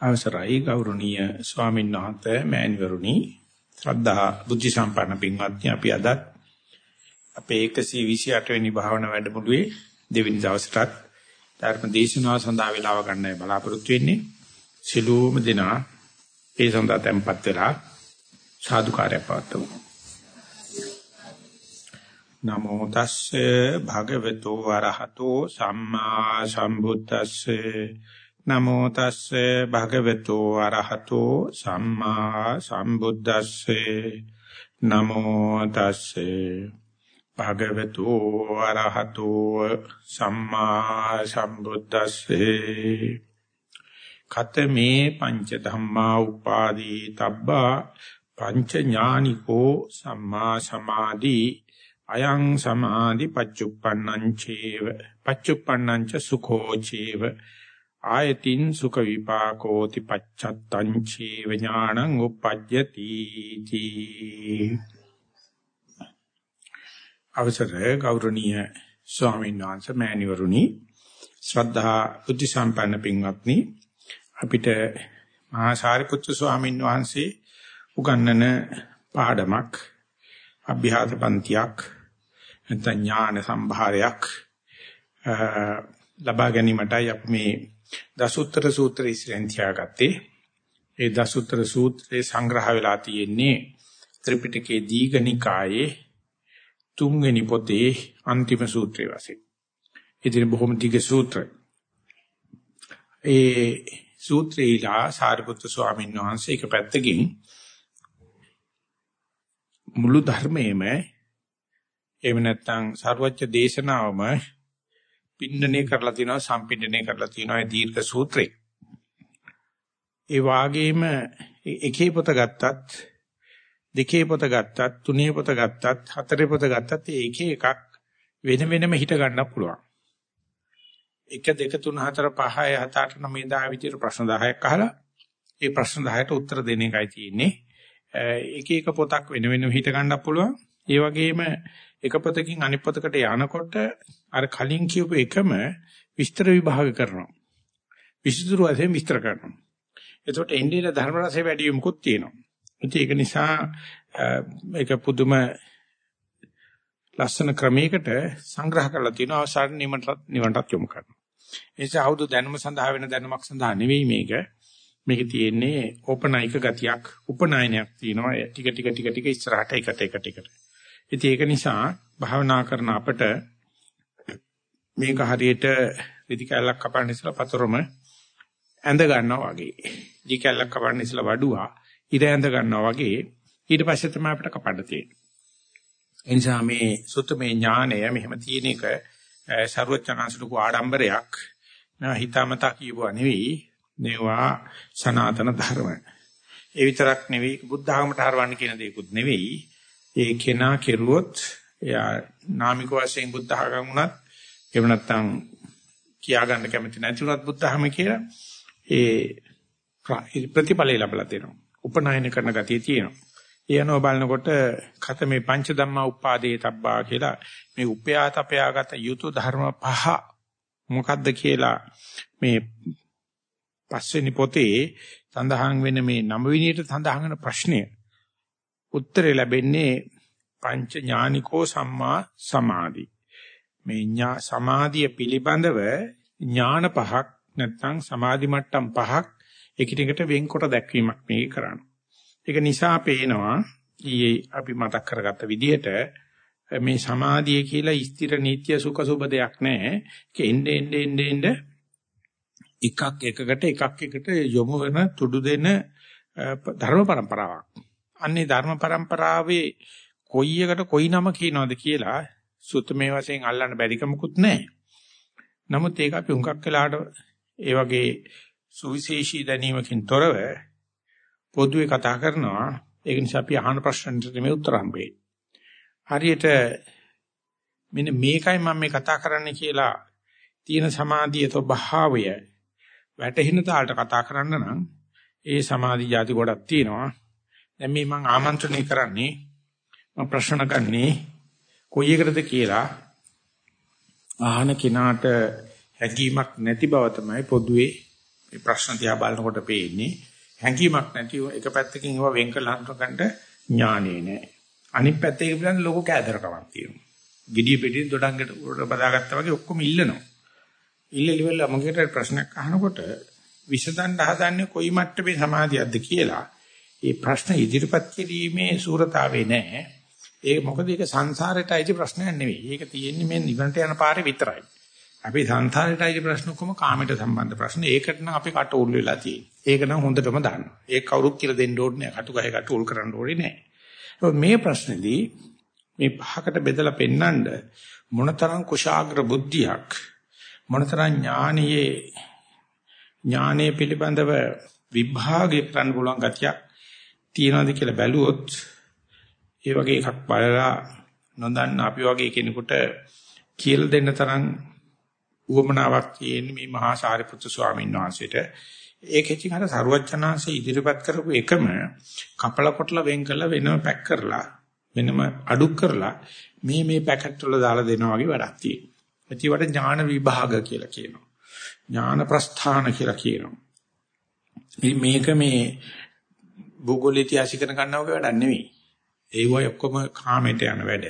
අවසරයි ගෞරවනීය ස්වාමීන් වහන්සේ මෑණිවරුනි. ශ්‍රද්ධා බුද්ධ සම්පන්න පින්වත්නි අපි අද අපේ 128 වෙනි භාවනා වැඩමුළුවේ දෙවෙනි දවසටත් ධර්ම දේශනාව සඳහා වේලාව ගන්නයි බලාපොරොත්තු වෙන්නේ. සිළුම දෙනා ඒ සඳහා tempත් වෙලා සාදුකාරය පවත්වමු. නමෝ තස්සේ භගවතු වරහතෝ සම්මා සම්බුද්දස්සේ නමෝ තස්සේ භගවතු අරහතෝ සම්මා සම්බුද්දස්සේ. නමෝ තස්සේ භගවතු අරහතෝ සම්මා සම්බුද්දස්සේ. කතමේ පංච ධම්මා උපාදී තබ්බා පංච ඥානිකෝ සම්මා සමාධි. අයං සමාධි පච්චුප්පන්නං චේව. පච්චුප්පන්නං ච සුඛෝ චේව. ආයතින් සුඛ විපාකෝති පච්චත්තං චී විඥානං උප්පජ්ජති තී. අවසර ගෞරවනීය ස්වාමීන් වහන්සේ මෑණිවරුනි ශ්‍රද්ධා බුද්ධ සම්පන්න පින්වත්නි අපිට මහා සාරිපුත්‍ර ස්වාමීන් වහන්සේ උගන්වන පාඩමක් අභ්‍යාස පන්තියක් නැත්නම් ඥාන සම්භාරයක් ලබා ගැනීමටයි අපි මේ දසුත්තර සූත්‍රය ඉස්සරහින් තියාගත්තේ. ඒ දසුත්තර සූත්‍රයේ සංග්‍රහ වෙලා තියෙන්නේ ත්‍රිපිටකයේ දීඝනිකායේ තුන්වෙනි පොතේ අන්තිම සූත්‍රය වශයෙන්. ඉතින් බොහොම දීඝ සූත්‍රය. ඒ සූත්‍රයලා සාරිපුත්‍ර ස්වාමීන් වහන්සේ එක පැත්තකින් මුළු ධර්මයේම එහෙම නැත්නම් සර්වච්ඡ දේශනාවම පින්නණය කරලා තිනවා සම්පින්නණය කරලා තිනවා දීර්ඝ සූත්‍රේ. ඒ වාගේම එකේ පොත ගත්තත් දෙකේ පොත ගත්තත් තුනේ පොත ගත්තත් හතරේ පොත ගත්තත් ඒක එකක් වෙන වෙනම හිට ගන්න පුළුවන්. 1 2 3 4 5 6 7 8 9 10 විතර ප්‍රශ්න 10ක් අහලා ඒ ප්‍රශ්න 10ට උත්තර දෙන එකයි තියෙන්නේ. එක එක පොතක් වෙන වෙනම හිට ගන්න පුළුවන්. ඒ වගේම එක පොතකින් අනිත් පොතකට යනකොට අර කලින් කියපු එකම විස්තර විභාග කරනවා. විස්තර වශයෙන් විස්තර කරනවා. එතකොට එන්නේ ධර්ම රසය වැඩි වෙමුකුත් තියෙනවා. ඒක නිසා මේක පුදුම ලස්සන ක්‍රමයකට සංග්‍රහ කරලා තියෙනවා අවසාන නිවනට නිවනටත් යොමු කරනවා. ඒ නිසා අවුදු දැනුම සඳහා වෙන දැනුමක් සඳහා නෙවෙයි මේක. මේක තියෙන්නේ ඕපනයික ගතියක්, උපනායනයක් තියෙනවා. ටික ටික ටික ටික ඉස්සරහට එකට එකට එකට. ඉතින් ඒක නිසා භාවනා කරන අපට මේක හරියට රිදි කැල්ලක් කපන්න ඉස්සලා පතරම ඇඳ ගන්නවා වගේ. රිදි කැල්ලක් කපන්න ඉස්සලා වඩුවා ඉර ඇඳ ගන්නවා වගේ ඊට පස්සේ තමයි අපිට කපන්න තියෙන්නේ. ඒ නිසා මේ සුත්තමේ ඥානය මෙහෙම තියෙන එක ਸਰවචනාසුලක ආඩම්බරයක්. නා හිතාමතා කියවුවා නෙවෙයි. මේවා සනාතන ධර්ම. ඒ විතරක් නෙවෙයි බුද්ධ ආගමට හරවන්න කියන දේකුත් නෙවෙයි. ඒ කෙනා කෙරුවොත් එයා නාමික වශයෙන් බුද්ධ ආගම උනත් එහෙම නැත්නම් කියා ගන්න කැමති නැතිවත් බුද්ධ ආගම කියලා ඒ ප්‍රතිඵලය ලැබලා දෙනවා. උපනායන කරන ගතිය තියෙනවා. ඒ අනුව බලනකොට කත මේ පංච ධම්මා උපාදේ තබ්බා කියලා මේ උපයාත අපයාගත යුතු ධර්ම පහ මොකද්ද කියලා මේ පස්වෙනි පොතේ සඳහන් වෙන මේ නව විනීත සඳහන් වෙන ප්‍රශ්නය උත්තරේ ලැබෙන්නේ පංච ඥානිකෝ සම්මා සමාධි. මේ ඥා සමාධිය පිළිබඳව ඥාන පහක් නැත්නම් සමාධි මට්ටම් පහක් එකිනෙකට වෙන්කොට දැක්වීමක් මේ කරන්නේ. ඒක නිසා පේනවා ඊයේ අපි මතක් කරගත්ත විදිහට මේ සමාධිය කියලා ස්ථිර නීත්‍ය සුඛ සුබ දෙයක් නැහැ. ඒක එන්නේ එන්නේ එන්නේ එකක් එකකට එකක් එකට යොමු වෙන තුඩු දෙන ධර්ම પરම්පරාවක්. අන්නේ ධර්ම પરම්පරාවේ කොයි එකට කොයි නම කියනවද කියලා සුත්තමේ වශයෙන් අල්ලන්න බැරිකමකුත් නැහැ. නමුත් ඒක අපි හුඟක් වෙලාට ඒ වගේ සුවිශේෂී දැනීමකින් තොරව පොදුවේ කතා කරනවා. ඒක නිසා අපි අහන ප්‍රශ්නට මේ උත්තර හම්බෙන්නේ. හරියට මෙන්න මේකයි මම මේ කතා කරන්න කියලා තියෙන සමාධිය ස්වභාවය වැටහෙන තාලට කතා කරන්න නම් ඒ සමාධි જાති ගොඩක් තියෙනවා. දැන් මේ මම ආමන්ත්‍රණය කරන්නේ මම ප්‍රශ්න ගන්නේ කොයි එකටද කියලා අහන කෙනාට හැඟීමක් නැති බව තමයි පොදුවේ මේ ප්‍රශ්න දිහා බලනකොට පේන්නේ හැඟීමක් නැතිව එක පැත්තකින් ඒවා වෙන් කරලා හඳුනගන්න ඥානෙ නෑ. අනිත් පැත්තේ පිළිබඳ ලොකු කෑදරකමක් තියෙනවා. gediy පිටින් දොඩංගට උඩ බදාගත්තා වගේ ඔක්කොම ඉල්ලනවා. ඉල්ලලිවල මගේට ප්‍රශ්නයක් අහනකොට විසඳන්න හදන්නේ කොයි මට්ටමේ සමාධියක්ද කියලා ඒ ප්‍රශ්න ඉදිරිපත් කිරීමේ සූරතාවේ නැහැ. ඒක මොකද ඒක සංසාරයට අයිති ප්‍රශ්නයක් නෙවෙයි. ඒක තියෙන්නේ මේ නිවනට යන පාරේ විතරයි. අපි සංසාරයට අයිති ප්‍රශ්න කොහොම කාමයට සම්බන්ධ ප්‍රශ්න. ඒකට නම් අපි කට උල් වෙලා තියෙන්නේ. ඒක නම් හොඳටම දන්නවා. ඒක කවුරුත් කියලා දෙන්න ඕනේ නැහැ. කටු ගහේ කට උල් කරන්න ඕනේ නැහැ. මේ ප්‍රශ්නේදී මේ පහකට බෙදලා පෙන්නඳ මොනතරම් කුශාග්‍ර බුද්ධියක් මොනතරම් ඥානීයේ ඥානයේ පිළිබඳව විභාගය කරන්න පුළුවන් ගතියක් තියනවාද කියලා බැලුවොත් ඒ වගේ එකක් බලලා නොදන්න අපි වගේ කෙනෙකුට කියලා දෙන්න තරම් උවමනාවක් තියෙන මේ මහා සාරිපුත්තු ස්වාමීන් වහන්සේට ඒකෙචි අර සරුවචනාංශය ඉදිරිපත් කරපු එකම කපල කොටලා වෙන් කරලා වෙනම පැක් කරලා වෙනම අඩුක් කරලා මේ මේ පැකට් වල දාලා දෙනවා වගේ වැඩක් තියෙනවා. ඒකට ඥාන විභාග කියලා කියනවා. ඥාන ප්‍රස්ථාන කියලා කියනවා. මේක මේ භූගෝල ඉතිහාස ඉගෙන ගන්නවා වගේ වැඩක් නෙවෙයි. ඒ වගේ ඔක්කොම කාමයට යන වැඩ.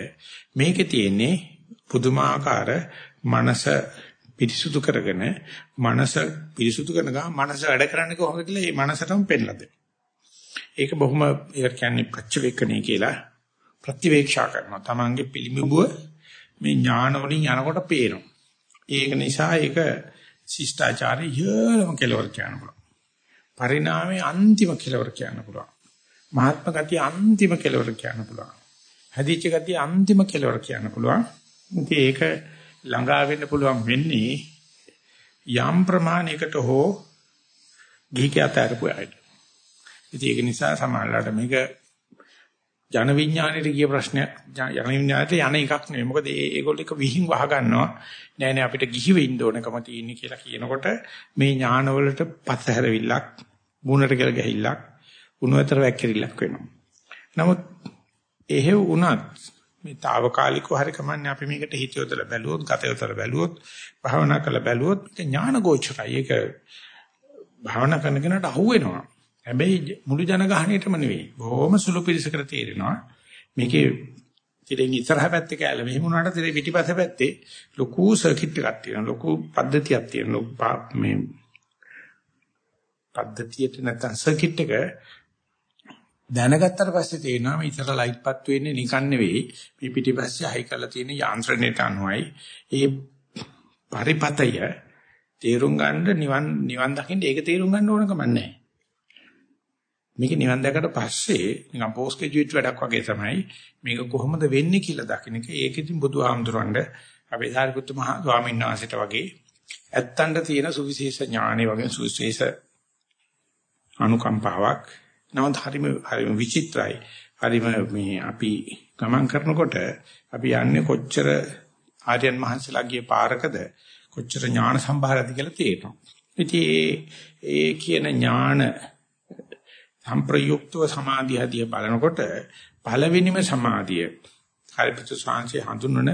මේකේ තියෙන්නේ පුදුමාකාර මනස පිරිසුදු කරගෙන මනස පිරිසුදු කරන ගමන් මනස වැඩ කරන්නේ කොහොමද කියලා මේ මනසටම පෙන්නලා දෙන්න. ඒක බොහොම ඒක කියන්නේ ප්‍රතිවේක්ෂණය කියලා ප්‍රතිවේක්ෂා කරනවා. Tamange පිළිඹුව මේ ඥාන වලින් යනකොට පේනවා. ඒක නිසා ඒක ශිෂ්ටාචාරයේ ඉහළම කෙලවර කියන්න පුළුවන්. පරිණාමයේ අන්තිම කෙලවර කියන්න පුළුවන්. මහත්ම ගතිය අන්තිම කෙලවර කියන්න පුළුවන්. හැදිච්ච ගතිය අන්තිම කෙලවර කියන්න පුළුවන්. ඉතින් ඒක ළඟා වෙන්න පුළුවන් වෙන්නේ යම් ප්‍රමාණයකට හෝ ගිහික අතරපු අයට. ඉතින් ඒක නිසා සමහරවිට මේක ජන විඥාණයට ගිය ප්‍රශ්නයක් ජන විඥාණයට යන එකක් නෙවෙයි. මොකද ඒ ඒගොල්ලෝ එක විහිං වහ ගන්නවා. නෑ නෑ අපිට ගිහි වෙන්න ඕනකම තියෙන්නේ කියලා කියනකොට මේ ඥානවලට පස්සහැරවිල්ලක්, මුණට කියලා ගහිල්ලක්, උණුතර වැක්කිරිල්ලක් වෙනවා. නමුත් එහෙව් වුණත් මේ తాවකාලිකව හරි කමන්නේ අපි මේකට හිත යොදලා බැලුවොත්, ගත යොදලා බැලුවොත්, භාවනා කරලා බැලුවොත් ඥාන ගෝචරයි. ඒක භාවනා කරන කෙනාට අහුවෙනවා. හැබැයි මුළු ජනගහණයටම නෙවෙයි. බොහොම සුළු පිරිසකට තේරෙනවා. මේකේ තිරෙන් ඉස්සරහ පැත්තේ කැල මෙහෙම වුණාට තිරේ පිටිපස්ස පැත්තේ ලොකු සර්කිට් එකක් තියෙනවා. ලොකු පද්ධතියක් තියෙනවා. මේ පද්ධතියට නැත්නම් සර්කිට් එක දැනගත්තට පස්සේ තේරෙනවා මේ ඉතර ලයිට් පත් වෙන්නේ නිකන් නෙවෙයි මේ පිටිපස්සේ හයි කරලා තියෙන යාන්ත්‍රණයට අනුවයි ඒ පරිපතය තේරුම් ගන්න නිවන් නිවන් දකින්න ඒක තේරුම් ගන්න ඕන කම නැහැ මේක නිවන් දැකට පස්සේ නිකන් පෝස්ට් ග්‍රැජුවේට් වැඩක් වගේ තමයි මේක කොහොමද වෙන්නේ කියලා දකින්න එක. ඒක ඉතින් බුදුහාමුදුරන්ට අපේ සාරිපුත්තු මහ ස්වාමීන් වහන්සේට වගේ ඇත්තන්ට තියෙන සුවිශේෂ ඥානෙ වගේ සුවිශේෂ අනුකම්පාවක්. නමුත් හරිම හරිම විචිත්‍රයි. හරිම මේ අපි ගමන් කරනකොට අපි යන්නේ කොච්චර ආර්යයන් මහන්සලාගේ පාරකද කොච්චර ඥාන සම්භාරද කියලා තේරෙනවා. ඉතින් ඒ කියන ඥාන සම්ප්‍රයුක්තව සමාධිය හදිය බලනකොට පළවෙනිම සමාධිය හරිපිට ශාන්සේ හඳුන්වන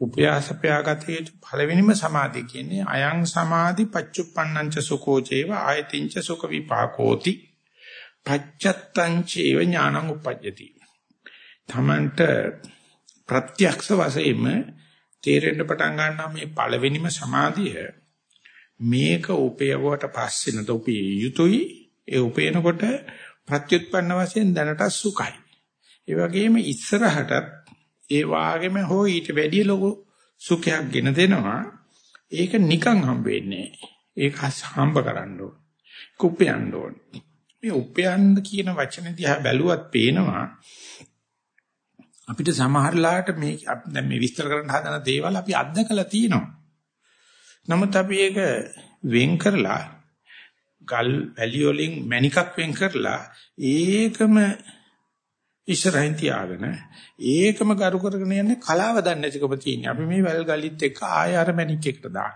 උපයාසපයාගතේ පළවෙනිම සමාධිය කියන්නේ අයං සමාධි පච්චුප්පන්නංච සුකෝ චේව ආයතින්ච සුඛ විපාකෝති පච්චත්තං චේව ඥානං උපජ්ජති තමන්ට ප්‍රත්‍යක්ෂ වශයෙන්ම තේරෙන්න පටන් ගන්නවා මේ පළවෙනිම සමාධිය මේක උපයවට පස්සේ නද උපේ යුතුයි ඒ උපේනකොට ප්‍රත්‍යুৎපන්න වශයෙන් දැනට සුඛයි. ඒ වගේම ඉස්සරහටත් ඒ වාගෙම හෝ ඊට වැඩිය ලොකු සුඛයක් ගෙන දෙනවා. ඒක නිකන් හම්බ වෙන්නේ ඒක හම්බ කරන්න ඕන. කුප්පයන්න ඕන. මේ උපයන්න කියන වචන දිහා බැලුවත් පේනවා අපිට සමහරලාට මේ දැන් මේ විස්තර කරන්න හදන දේවල් අපි අත්දකලා තියෙනවා. නමුත් අපි ඒක වෙන් කරලා ගල් වැලි වලින් මණිකක් වෙන් කරලා ඒකම ඉස්සරහින් තියාගෙන ඒකම කරු කරගෙන යන්නේ කලාව දන්නේ නැතිකම තියෙන්නේ. අපි මේ වැල් ගලිත් එක්ක ආය අර මණික් එකට දාන.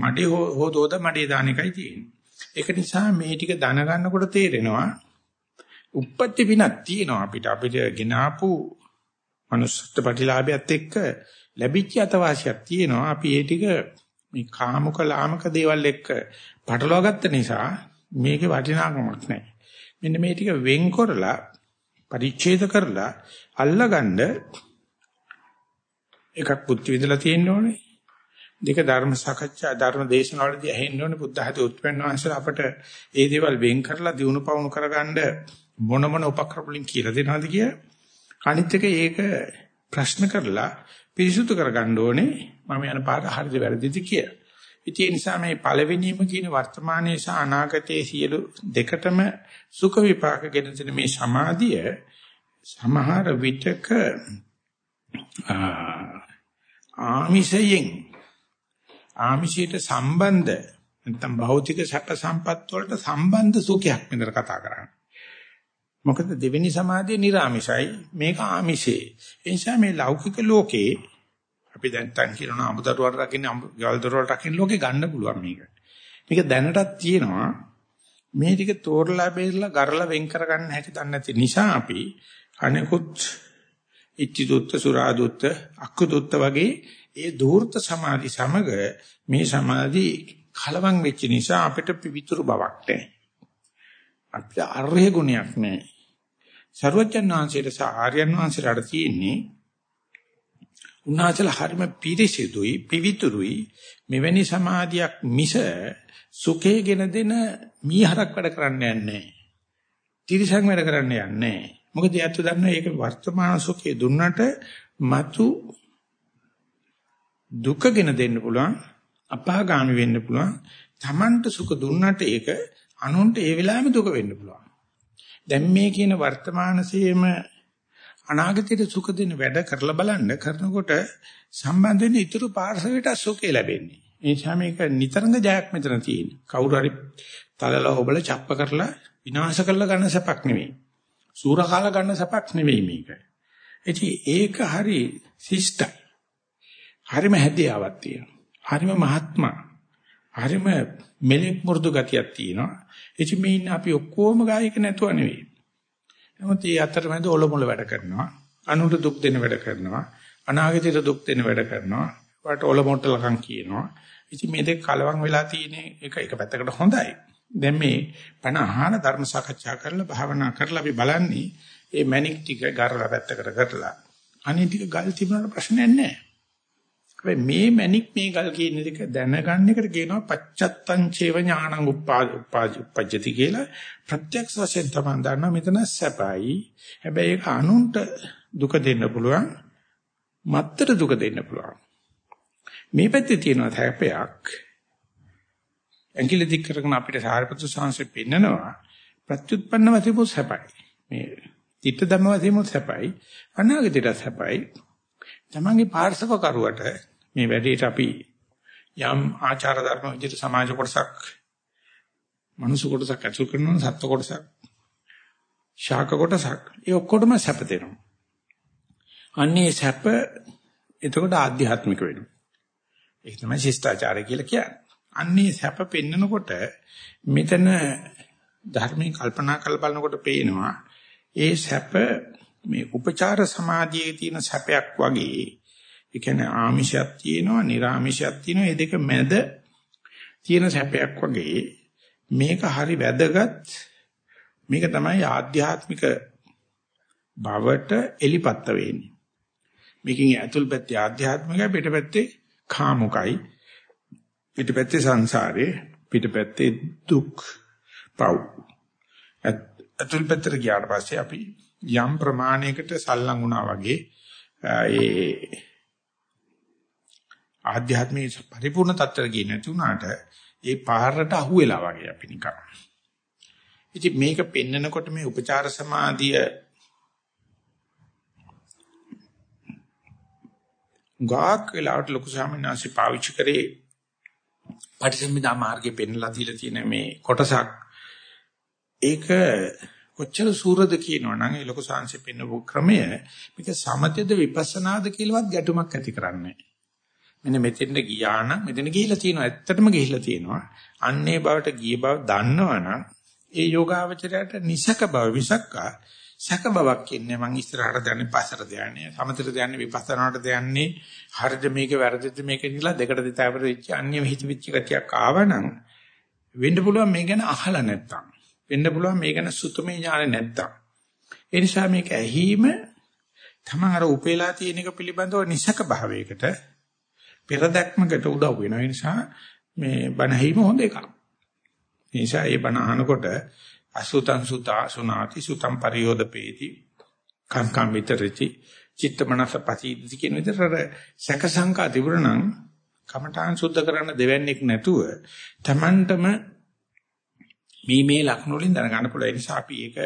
මඩේ හොදෝද මඩේ දාන එකයි තියෙන්නේ. ඒක නිසා මේ ටික දැන ගන්නකොට තේරෙනවා උප්පත්ති පිනක් තියෙනවා අපිට අපිට ගෙනාපු manussත් ප්‍රතිලාභයත් එක්ක ලැබිච්ච අතවාසියක් තියෙනවා. අපි ඒ ටික මේ කාමක ලාමක දේවල් එක්ක පටලවා ගත්ත නිසා මේකේ වටිනාකමක් නැහැ. මෙන්න මේ ටික වෙන් කරලා පරිච්ඡේද කරලා අල්ලගන්න එකක් බුද්ධ විදලා තියෙන්න ඕනේ. දෙක ධර්ම සාකච්ඡා ධර්ම දේශනාවලදී ඇහෙන්න ඕනේ බුද්ධ හදේ උත්පන්න වංශලා අපට ඒ දේවල් වෙන් කරලා දිනු පවුණු කරගන්න මොන මොන උපක්‍රම වලින් කියලා දෙනවද කිය. අනිත් එක ඒක ප්‍රශ්න කරලා පිරිසුදු කරගන්න ඕනේ මම යන පාර හරිද වැරදිද කියලා. ඉතින් ඒ නිසා මේ පළවෙනිම කියන වර්තමානයේ සහ අනාගතයේ සියලු දෙකටම සුඛ විපාක ගෙන දෙන මේ සමාධිය සමහර විටක ආමිෂයෙන් ආමිෂයට සම්බන්ධ නැත්නම් භෞතික සැප සම්පත් වලට සම්බන්ධ සුඛයක් මෙතන කතා කරන්නේ. මොකද දෙවෙනි සමාධිය නිර්ආමිෂයි මේක ආමිෂේ. ඒ නිසා මේ ලෞකික ලෝකේ අපි දැන් තන් කියනවා අමුදරුවට රකින්න ගල්දරුවට රකින්න ලෝකේ ගන්න පුළුවන් මේක. මේක දැනටත් තියෙනවා. මේ ටික තෝරලා බේරලා ගරලා වෙන් කරගන්න හැටි දන්නේ නැති නිසා අපි අනෙකුත් ඉච්ඡි දුත්ත සුරා දුත්ත අක්කු දුත්ත වගේ ඒ ධූර්ත සමාධි සමග මේ සමාධි කලවම් වෙච්ච නිසා අපිට පිවිතුරු බවක් නැහැ. අපිට අර්ය ගුණයක් නැහැ. සර්වජන් වහන්සේට සහ ආර්යයන් වහන්සේලාට තියෙන්නේ උන්වහන්සේලා හරිම පිරිසිදුයි පිවිතුරුයි මෙවැනි සමාධියක් මිස සුඛේගෙන දෙන මීහරක් වැඩ කරන්න යන්නේ නැහැ. තිරිසන් වැඩ කරන්න යන්නේ නැහැ. මොකද යැත්තු දන්නා ඒක වර්තමාන සුඛේ දුන්නට මතු දුකගෙන දෙන්න පුළුවන් අපාගාමි වෙන්න පුළුවන් Tamanට සුඛ දුන්නට ඒක අනුන්ට ඒ වෙලාවෙම දුක වෙන්න පුළුවන්. දැන් මේ කියන වර්තමානසේම අනාගතයට සුඛ දෙන වැඩ කරලා බලන්න කරනකොට සම්බන්ධ වෙන ඊතුරු පාර්ශවයට සුඛය ලැබෙන්නේ. ඒ නිසා මේක නිතරම ජයක් මෙතන තියෙන්නේ. කවුරු හරි තලලා ඔබල චප්ප කරලා විනාශ කරලා ගන්න සපක් නෙවෙයි සූරකාල ගන්න සපක් නෙවෙයි මේක. ඉතින් ඒක හරි ශිෂ්ටයි. හරිම හැදියාවක් තියෙනවා. හරිම මහත්මා. හරිම මෙලෙක් මු르දු ගතියක් තියෙනවා. එචි මේ ඉන්න අපි ඔක්කොම ගායක නැතුව නෙවෙයි. නමුත් මේ අතරමැද ඔලොමොල වැඩ කරනවා. අනුන්ට දුක් දෙන වැඩ කරනවා. අනාගතයට දුක් දෙන වැඩ කරනවා. වට ඔලොමොට්ටලකම් කියනවා. ඉතින් මේ දෙක කලවම් වෙලා තියෙන එක එක පැත්තකට හොඳයි. දැන් මේ පණ අහන ධර්ම සාකච්ඡා කරලා භාවනා කරලා අපි බලන්නේ මේ මැනික් ටික ගරලා පැත්තකට කරලා අනිත් ටික ගල් තිබුණාට ප්‍රශ්නයක් නැහැ. හැබැයි මේ මැනික් මේ ගල් කියන එක දැනගන්න එකට කියනවා පච්චත්තං චේව ඥානං උප්පාජ්ජති කියලා. ප්‍රත්‍යක්ෂ වශයෙන් තමයි දන්නා මෙතන සැපයි. හැබැයි ඒක අනුන්ට දුක දෙන්න පුළුවන් මත්තර දුක දෙන්න පුළුවන්. මේ පැත්තේ තියෙනවා හැපයක් ඇඟිලි දික් කරගෙන අපිට සාරිපුත්‍ර සංස්කෘතිය පෙන්නනවා. ප්‍රත්‍යুৎපන්න වශයෙන් සැපයි. මේ තිත්ත ධම්ම වශයෙන් සැපයි. අනාගතයට සැපයි. තමන්ගේ පාර්ශව කරුවට මේ වැඩේට අපි යම් ආචාර ධර්ම විදිහට සමාජ කොටසක් මනුස්ස කොටසක් ඇසුරු කරනවා සත්ත්ව කොටසක් ශාක කොටසක් ඒ ඔක්කොටම සැප දෙනවා. අන්නේ සැප එතකොට ආධ්‍යාත්මික වෙනවා. ඒක තමයි ශිෂ්ටාචාරය කියලා කියන්නේ. අන්නේ සැප පෙන්නකොට මෙතන ධර්මයෙන් කල්පනා කර බලනකොට පේනවා ඒ සැප මේ උපචාර සමාධියේ තියෙන සැපයක් වගේ ඒ කියන්නේ ආමිෂයක් තියෙනවා, නිර්ආමිෂයක් තියෙනවා. මේ දෙක මැද තියෙන සැපයක් වගේ මේක හරි වැදගත්. මේක තමයි ආධ්‍යාත්මික බවට එලිපත්ත වෙන්නේ. මේකෙන් ඇතුල් පැත්තේ ආධ්‍යාත්මිකයි පිටපැත්තේ කාමුකයි. පිටපැත්තේ සංසාරේ පිටපැත්තේ දුක් පව්. ඇතුල් පැත්තට ගියාට පස්සේ අපි යම් ප්‍රමාණයකට සල්ලං වුණා වගේ ඒ ආධ්‍යාත්මික පරිපූර්ණ තත්ත්වයට ගියේ නැති වුණාට ඒ පාරට අහු වෙලා වගේ අපි නිකන්. ඉතින් මේක පෙන්නකොට මේ උපචාර සමාධිය ගාක් වෙලාවට ලොකු සාමිනාසි පාවිච්චි කරේ පටිසම්භිදා මාර්ගේ පෙන්ලා දීලා තියෙන මේ කොටසක් ඒක කොච්චර සූරද කියනවනම් ඒ ලොකු සංසි පෙන්නපු ක්‍රමය මේක සමතද විපස්සනාද කියලාවත් ගැටුමක් ඇති කරන්නේ නැහැ. මෙන්න මෙතෙන්ද ගියා නම් මෙතන ගිහිලා තියෙනවා. ඇත්තටම ගිහිලා තියෙනවා. අන්නේ බවට ගිය බව දන්නවනම් ඒ යෝගාවචරයට නිසක බව විසක්කා. සැක බවක් ඉන්නේ මං ඉස්සරහට දන්නේ පස්සට දයන්නේ සමතට දයන්නේ විපස්සනාට දයන්නේ හරිද මේක වැරදිද මේක කියලා දෙකට දෙතාවර වෙච්ච අන්‍ය හිතවිච්ච ගතියක් ආවනම් වෙන්න පුළුවන් මේ ගැන අහලා නැත්තම්. වෙන්න පුළුවන් මේ ගැන සුතමේ ඥාන නැත්තම්. ඒ නිසා මේක ඇහිම තමන් අර උපේලා තියෙන එක පිළිබඳව නිසක භාවයකට පෙරදක්මකට උදව් වෙනවා. ඒ නිසා මේ බණ ඇහිම හොඳ එකක්. ඒ නිසා මේ බණ අහනකොට අසුතං සුතා සුනාති සුතං පරියෝදපේති කංකම් විතරති චිත්ත මනස පතිදි කියන විදිහට සැක සංකා තිබුණනම් කමඨාන් සුද්ධ කරන්න දෙවන්නේක් නැතුව Tamanටම මේ මේ ලක්ෂණ වලින් දැනගන්න පුළුවන්. ඒ නිසා අපි ඒක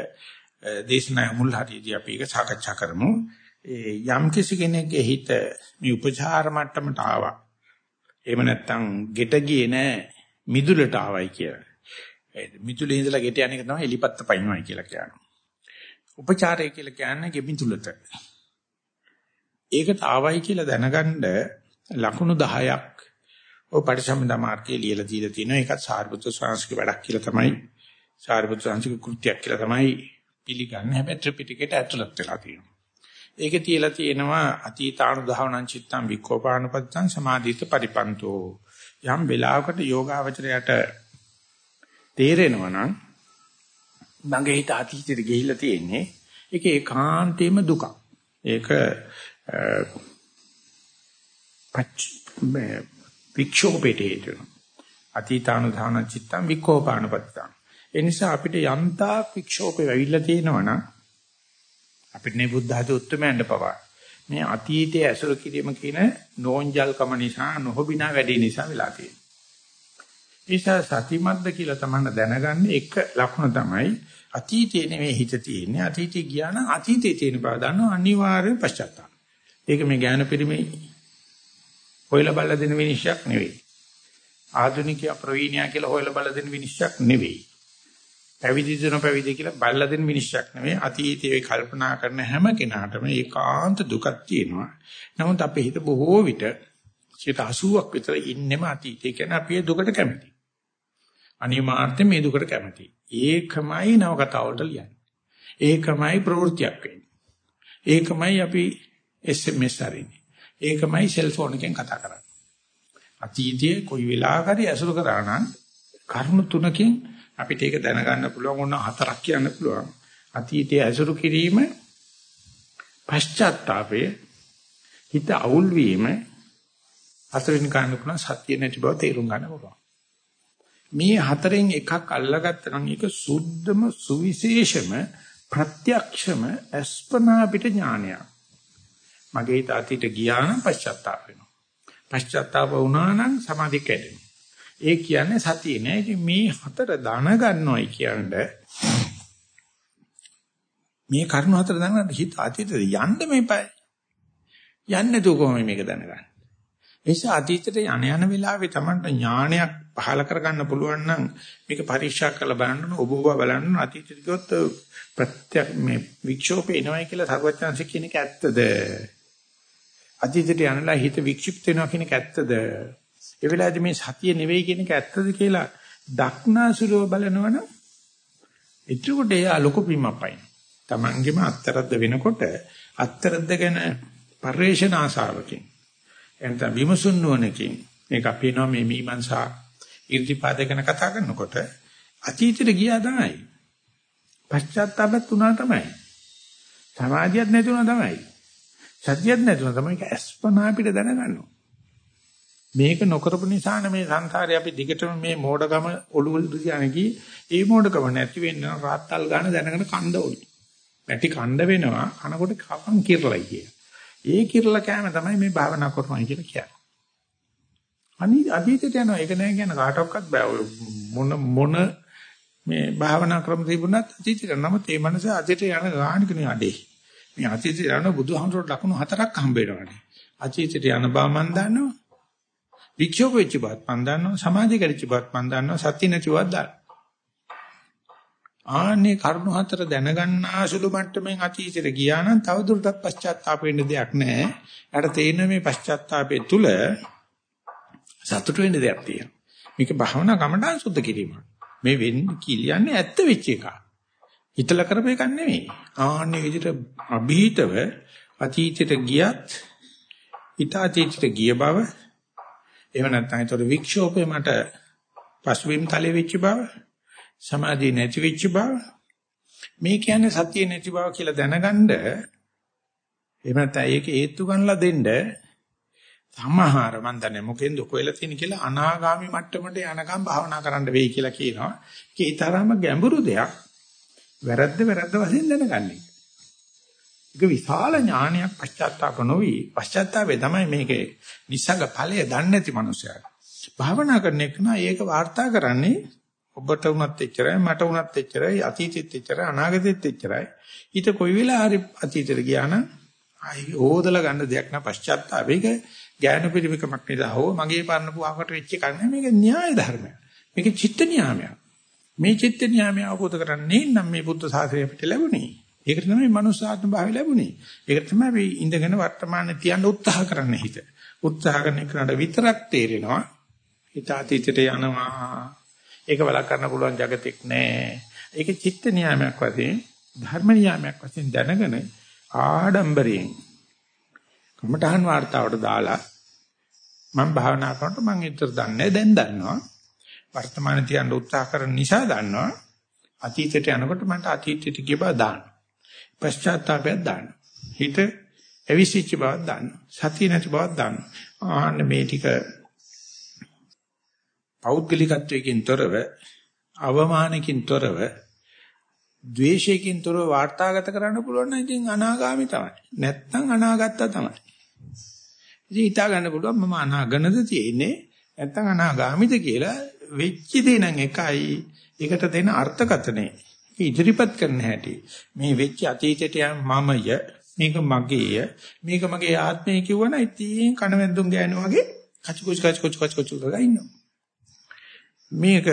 දේශනා මුල් හරියදී අපි ඒක සාකච්ඡා කරමු. ඒ යම් කිසි කෙනෙක්ගේ හිත මේ උපචාර මට්ටමට ආවා එහෙම නැත්නම් ගෙට ගියේ නෑ මිදුලට ආවයි කියලා මිතුලේ ඉඳලා ගෙට යන එක තමයි එලිපත්ත පයින්වයි කියලා කියන්නේ. උපචාරය කියලා කියන්නේ ගෙමිතුලට. ඒකට ආවයි කියලා දැනගන්න ලකුණු 10ක් ඔය පරිසම්පදා මාර්ගයේ ලියලා දීලා තියෙනවා. ඒකත් සාරිපුත්‍ර ස්වාමීන්ගේ වැඩක් කියලා තමයි සාරිපුත්‍ර ස්වාමීන්ගේ කෘත්‍යයක් කියලා තමයි පිළිගන්නේ. හැබැයි ත්‍රිපිටකයට ඇතුළත් වෙලා තියෙනවා. ඒකේ තියලා තියෙනවා අතීතාණු දහවණං චිත්තං වික්ඛෝපානුපත්තං සමාධිත පරිපන්තෝ යම් වෙලාවකට යෝගාවචරයට තේරෙනවා නම් මගේ හිත අතීතෙට ගිහිල්ලා තියෙන්නේ ඒක ඒකාන්තේම දුකක්. ඒක පච් වික්ෂෝපේට හේතුන. අතීතානුධාන චිත්තං වික්ඛෝපානපත්තං. ඒ නිසා අපිට යම්තා වික්ෂෝපේ වෙවිලා තියෙනවා නම් අපිට මේ බුද්ධ ධාතු උත්තරමයන්ට පවා මේ අතීතයේ ඇසුරු කිරීම කියන නෝන්ජල්කම නිසා නොහොබිනා වැඩි නිසා වෙලා තියෙනවා. නිසා සතිමත්ද කියලා තමයි දැනගන්නේ එක ලකුණ තමයි අතීතේ නෙමෙයි හිත තියෙන්නේ අතීතේ ගියා නම් අතීතේ තියෙන බව දන්නවා අනිවාර්යෙන් පශ්චාත්තාප. ඒක මේ ඥාන පරිමේ හොයලා බලලා දෙන විනිශ්චයක් නෙවෙයි. ආධුනිකයා ප්‍රවීණයා කියලා හොයලා බලලා දෙන විනිශ්චයක් නෙවෙයි. පැවිදි දෙන පැවිදි කියලා බලලා දෙන විනිශ්චයක් නෙවෙයි. අතීතයේ කල්පනා කරන හැම කෙනාටම ඒකාන්ත දුකක් තියෙනවා. නමුත් අපේ හිත බොහෝ විට 80ක් විතර ඉන්නෙම අතීතේ කියන්නේ අපි දුකට කැමතියි. අනිවාර්යයෙන් මේ දුකට කැමතියි. ඒකමයි නවකතාව වලට ලියන්නේ. ඒකමයි ප්‍රවෘත්තියක් වෙන්නේ. ඒකමයි අපි SMS හරින්නේ. ඒකමයි සෙල්ෆෝන් එකෙන් කතා කරන්නේ. අතීතයේ කොයි වෙලාවකරි ඇසුරු කරා නම් කරුණු තුනකින් අපිට ඒක දැනගන්න පුළුවන් ඕන හතරක් කියන්න පුළුවන්. අතීතයේ ඇසුරු කිරීම පශ්චාත්තාපය හිත අවුල් වීම හතරෙන් ගන්න පුළුවන් සත්‍ය නැති බව තේරුම් ගන්න පුළුවන්. මේ හතරෙන් එකක් අල්ලගත්තා නම් ඒක සුද්ධම සුවිශේෂම ප්‍රත්‍යක්ෂම අස්පනා පිට ඥානයක්. මගේ හිත අතීත ගියා නම් පශ්චාත්තාප වෙනවා. පශ්චාත්තාප වුණා නම් සමාධිය කැඩෙනවා. ඒ කියන්නේ සතිය නෑ. ඉතින් මේ හතර දන ගන්නවයි කියන්නේ මේ කරුණු හතර දැනගන්න හිත අතීතෙට යන්න මේපයි. යන්නේ නැතුව කොහොමද මේක දැනගන්නේ? නිසා අතීතයට යන යන වෙලාවේ Tamanට ඥානයක් පහල කරගන්න පුළුවන් නම් මේක පරීක්ෂා කරලා බලන්න ඔබ ඔබ බලන්න අතීතයට ගියොත් ප්‍රත්‍යක් මේ වික්ෂෝපේ එනවයි කියලා සර්වඥාන්සේ කියන එක ඇත්තද? අතීතයට යනලා හිත වික්ෂිප්ත වෙනවා කියන එක ඇත්තද? ඒ වෙලාවේදී මේ සතිය නෙවෙයි කියන එක ඇත්තද කියලා දක්නාසුලව බලනවනම් එතකොට එයා ලොකු පිම්මපයි. Tamanගෙම අත්තරද්ද වෙනකොට අත්තරද්ද ගැන පරිේශන ආසාවකින් එතන විමසුන් නොනකින් මේක අපේනවා මේ මීමන්සා ඉර්ධිපාද ගැන කතා කරනකොට අතීතෙට ගියා තමයි. පශ්චාත්තාපත් උනා තමයි. සමාධියක් නැතුණා තමයි. සත්‍යයක් නැතුණා තමයි ඒක අස්පනා අපිට දැනගන්නවා. මේක නොකරපු නිසා මේ සංසාරේ අපි දිගටම මේ මෝඩකම ඔළුව දිහාන ගියේ ඒ මෝඩකම නැති වෙන්න රාත්තල් ගන්න දැනගෙන කන්ද ඕනි. පැටි කන්ද වෙනවා කනකොට කපන් කිරලයි කිය. ඒ කිරලා කෑම තමයි මේ භාවනා කරනවා කියලා කියන්නේ. අනි අතීතයට යනවා ඒක නෑ කියන කාටවත් බෑ මොන මොන මේ භාවනා ක්‍රම තිබුණත් අතීතයට නම තේ මනස අතීතයට යන ගානිකනේ අඩේ මේ අතීතයට යන බුදුහමරට ලකුණු හතරක් හම්බ වෙනවානේ අතීතයට යන බව මන් දන්නවා වික්ෂෝප වෙච්ච බවත් මන් දන්නවා සමාධි කරිච්ච බවත් මන් දන්නවා සත්‍ය නැති බවත් දන්නවා ආන්නේ කරුණු හතර දැනගන්න ආසුළු මට්ටමින් අතීතයට ගියා නම් තවදුරටත් පශ්චාත්තාප වෙන්න දෙයක් නැහැ. යාට තේරෙන මේ පශ්චාත්තාපයේ තුල සතුට වෙන්න දෙයක් තියෙනවා. මේක භවනා කමඩාන් සුද්ධ කිරීම. මේ වෙන්නේ කියන්නේ ඇත්ත වෙච්ච එක. හිතලා කරපු එකක් නෙමෙයි. ආන්නේ විදිහට අභීතව අතීතයට ගියත් හිත අතීතයට ගිය බව එහෙම නැත්නම් ඒතර වික්ෂෝපේ මට පසුබිම් තලෙ වෙච්ච බව සමාධිය නැති වෙච්ච බව මේ කියන්නේ සතිය නැති බව කියලා දැනගන්න එහෙම නැත්නම් ඒක හේතු ගන්නලා දෙන්න සමහර මන් දන්නේ මොකෙන්ද කොහෙලා තියෙන කියලා අනාගාමි මට්ටමට යනකම් භාවනා කරන්න වෙයි කියලා කියනවා. ඒකේ තරම ගැඹුරු දෙයක්. වැරද්ද වැරද්ද වශයෙන් දැනගන්නේ. ඒක විශාල ඥානයක් පශ්චාත්තාප නොවි පශ්චාත්තාපේ තමයි මේකේ නිසංග ඵලය දන්නේ නැති මනුස්සයාට. භාවනා කරන එක නා ඒක වාර්තා කරන්නේ ඔබට උනත් එච්චරයි මට උනත් එච්චරයි අතීතෙත් එච්චරයි අනාගතෙත් එච්චරයි. ඊට කොයි වෙලාව හරි අතීතෙට ගියා නම් ආයි ඕදලා ගන්න දෙයක් නෑ පශ්චාත්තාප. ඒක ඥාන පිරිමිකමක් නේද හෝ මගේ පරණ පුවාකට වෙච්ච එකක් නෑ මේක න්‍යාය ධර්මයක්. මේක චිත්ත නියාමයක්. මේ චිත්ත නියාමය අවබෝධ කරන්නේ නම් මේ බුද්ධ ශාසනය අපිට ලැබුණේ. ඒකට තමයි මනුස්සාත්ම භාවය ලැබුණේ. ඒකට තමයි අපි ඉඳගෙන වර්තමානයේ තියන්න උත්සාහ කරන්නේ හිත. උත්සාහ කරන එකට විතරක් තේරෙනවා හිත අතීතයට යනවා. ඒක වලක් කරන්න පුළුවන් జగතෙක් නෑ. ඒක චිත්ත නියාමයක් වශයෙන් ධර්ම නියාමයක් වශයෙන් දැනගෙන ආඩම්බරයෙන් කමඨහන් වார்த்தාවට දාලා මම භාවනා කරනකොට මම ඊතර දන්නේ දැන් දන්නවා වර්තමානයේ තියන්න උත්සාහ කරන නිසා දන්නවා අතීතයට යනකොට මට අතීතයට ගිය බව දාන්න පශ්චාත්තාපයක් දාන්න හිත එවිසිච්ච බවක් දාන්න සතිය නැති බවක් දාන්න ආන්න මේ ටික පෞද්ගලිකත්වයකින් තොරව අවමානකින් තොරව ද්වේෂයකින් තොරව වාර්තාගත කරන්න පුළුවන් නම් ඉතින් අනාගාමි තමයි. නැත්තම් අනාගත්තා තමයි. ඉතින් හිතා ගන්න පුළුවන් මම අනාගනද තියෙන්නේ නැත්තම් අනාගාමිද කියලා වෙච්ච දේ නම් එකයි. ඒකට දෙන අර්ථකතනේ. ඉදිරිපත් කරන්න හැටි. මේ වෙච්ච අතීතයට යම් මමය මේක මගේය මේක මගේ ආත්මය කිව්වනම් ඉතින් කණවැද්දුම් ගෑනු වගේ කචුකුච් කචුකුච් කචුකුච් කරලා ඉන්නවා. මේක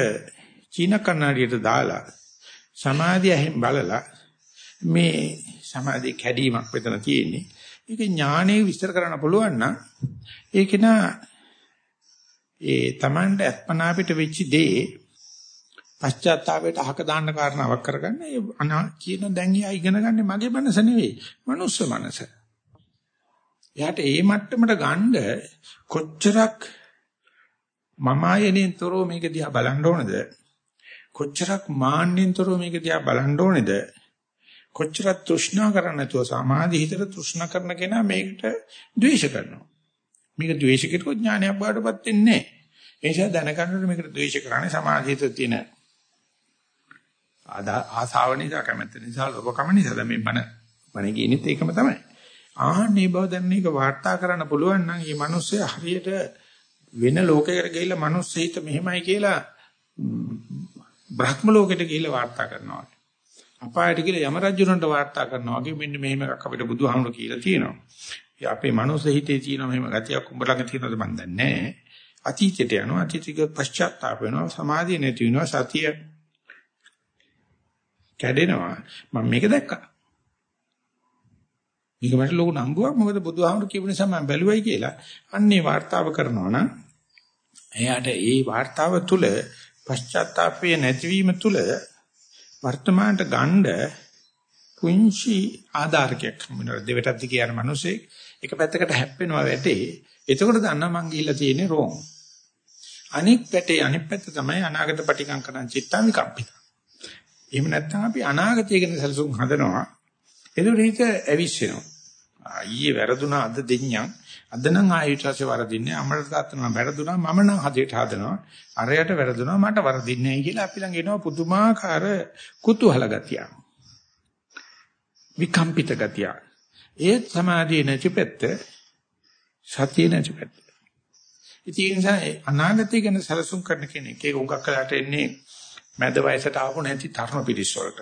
චීන කන්නඩියට දාලා සමාධිය බලලා මේ සමාධි කැඩීමක් මෙතන තියෙන්නේ. ඒක ඥානෙ විස්තර කරන්න පුළුවන් නම් ඒක නා ඒ Tamanda අත්පනා පිට වෙච්ච දේ පශ්චාත්තාපයට අහක දාන්න කාරණාවක් කරගන්න ඒ අනා කියන දැන් යා ඉගෙන ගන්න මගේ මනස නෙවෙයි මනුස්ස මනස. එයාට ඒ මට්ටමට ගන්න කොච්චරක් මම ආයෙනෙන්තරෝ මේක දිහා බලන්න ඕනද? කොච්චරක් මාන්නෙන්තරෝ මේක දිහා බලන්න ඕනේද? කොච්චරක් තෘෂ්ණා කරන්නේ නැතුව සමාධි හිතට තෘෂ්ණා කරන කෙනා මේකට ද්වේෂ කරනවා. මේක ද්වේෂ කිරුවොත් ඥානයක් බාටපත් වෙන්නේ නැහැ. ඒ නිසා දැනගන්නකොට මේකට ද්වේෂ කරන්නේ සමාධියට තියෙන ආසාව නිසා කැමැත්ත නිසා ලෝභකම නිසා මේ බණ බණ කියනෙත් ඒකම තමයි ආන්නේ බව දැන් මේක වාර්තා කරන්න පුළුවන් නම් මේ මිනිස්සු හරියට වෙන ලෝකයකට ගිහිල්ලා මිනිස් හිත මෙහෙමයි කියලා බ්‍රහ්ම ලෝකෙට ගිහිල්ලා වාර්තා කරනවා. අපායට ගිහිල්ලා යම රජුණන්ට වාර්තා කරනවා වගේ මෙන්න මෙහෙම එකක් අපිට බුදුහාමුදුරු කියලා තියෙනවා. අපේ මනුස්ස හිතේ තියෙන මෙහෙම ගතියක් උඹ ළඟ තියෙනවද මන් දන්නේ නැහැ. අතීතයට යනවා අතීතික පශ්චාත්තාප වෙනවා සමාධිය නැති වෙනවා සතිය කැඩෙනවා. මම මේක දැක්කා. මේක මට ලොකු නම්බුවක්. මොකද බුදුහාමුදුරු කියපු නිසා මම බැලුවයි කියලා. අන්නේ වார்த்தාව කරනවා නම් එයාට ඒ වார்த்தාව තුල පශ්චාත්තාපය නැතිවීම තුල වර්තමානට ගණ්ඩ කුංචි ආධාරකයක් වෙනවා. දෙවටත් දිගේ යන මිනිස්සේ එක පැත්තකට හැප්පෙනවා වැටේ. එතකොට දන්නා මං ගිහිල්ලා තියෙන්නේ රෝම්. අනික් පැත්තේ අනිත් පැත්ත තමයි අනාගත පටිකංකරණ චිත්තා විකම්පිතා. එහෙම නැත්නම් අපි අනාගතය ගැන සැලසුම් හදනවා. එතකොට හිත ඇවිස්සෙනවා. ඊයේ වැරදුනා අද දෙඤ්ඤම් අද නම් ආයෙත්සේ වරදින්නේ අමරට තාත්තනවා වැරදුනා. මම නම් හදේට හදනවා. අරයට වැරදුනා. මට වරදින්නේ නැහැ කියලා අපි ළඟ එනවා පුදුමාකාර කුතුහල ගතිය විකම්පිත ගතිය ඒ සමාධිය නැති පැත්ත සතිය නැති පැත්ත. ඉතින් අනාගතය ගැන සැලසුම් කරන කෙනෙක් ඒක උගක් කලට එන්නේ මැද වයසට ආපු නැති තරුණ පිරිස් වලට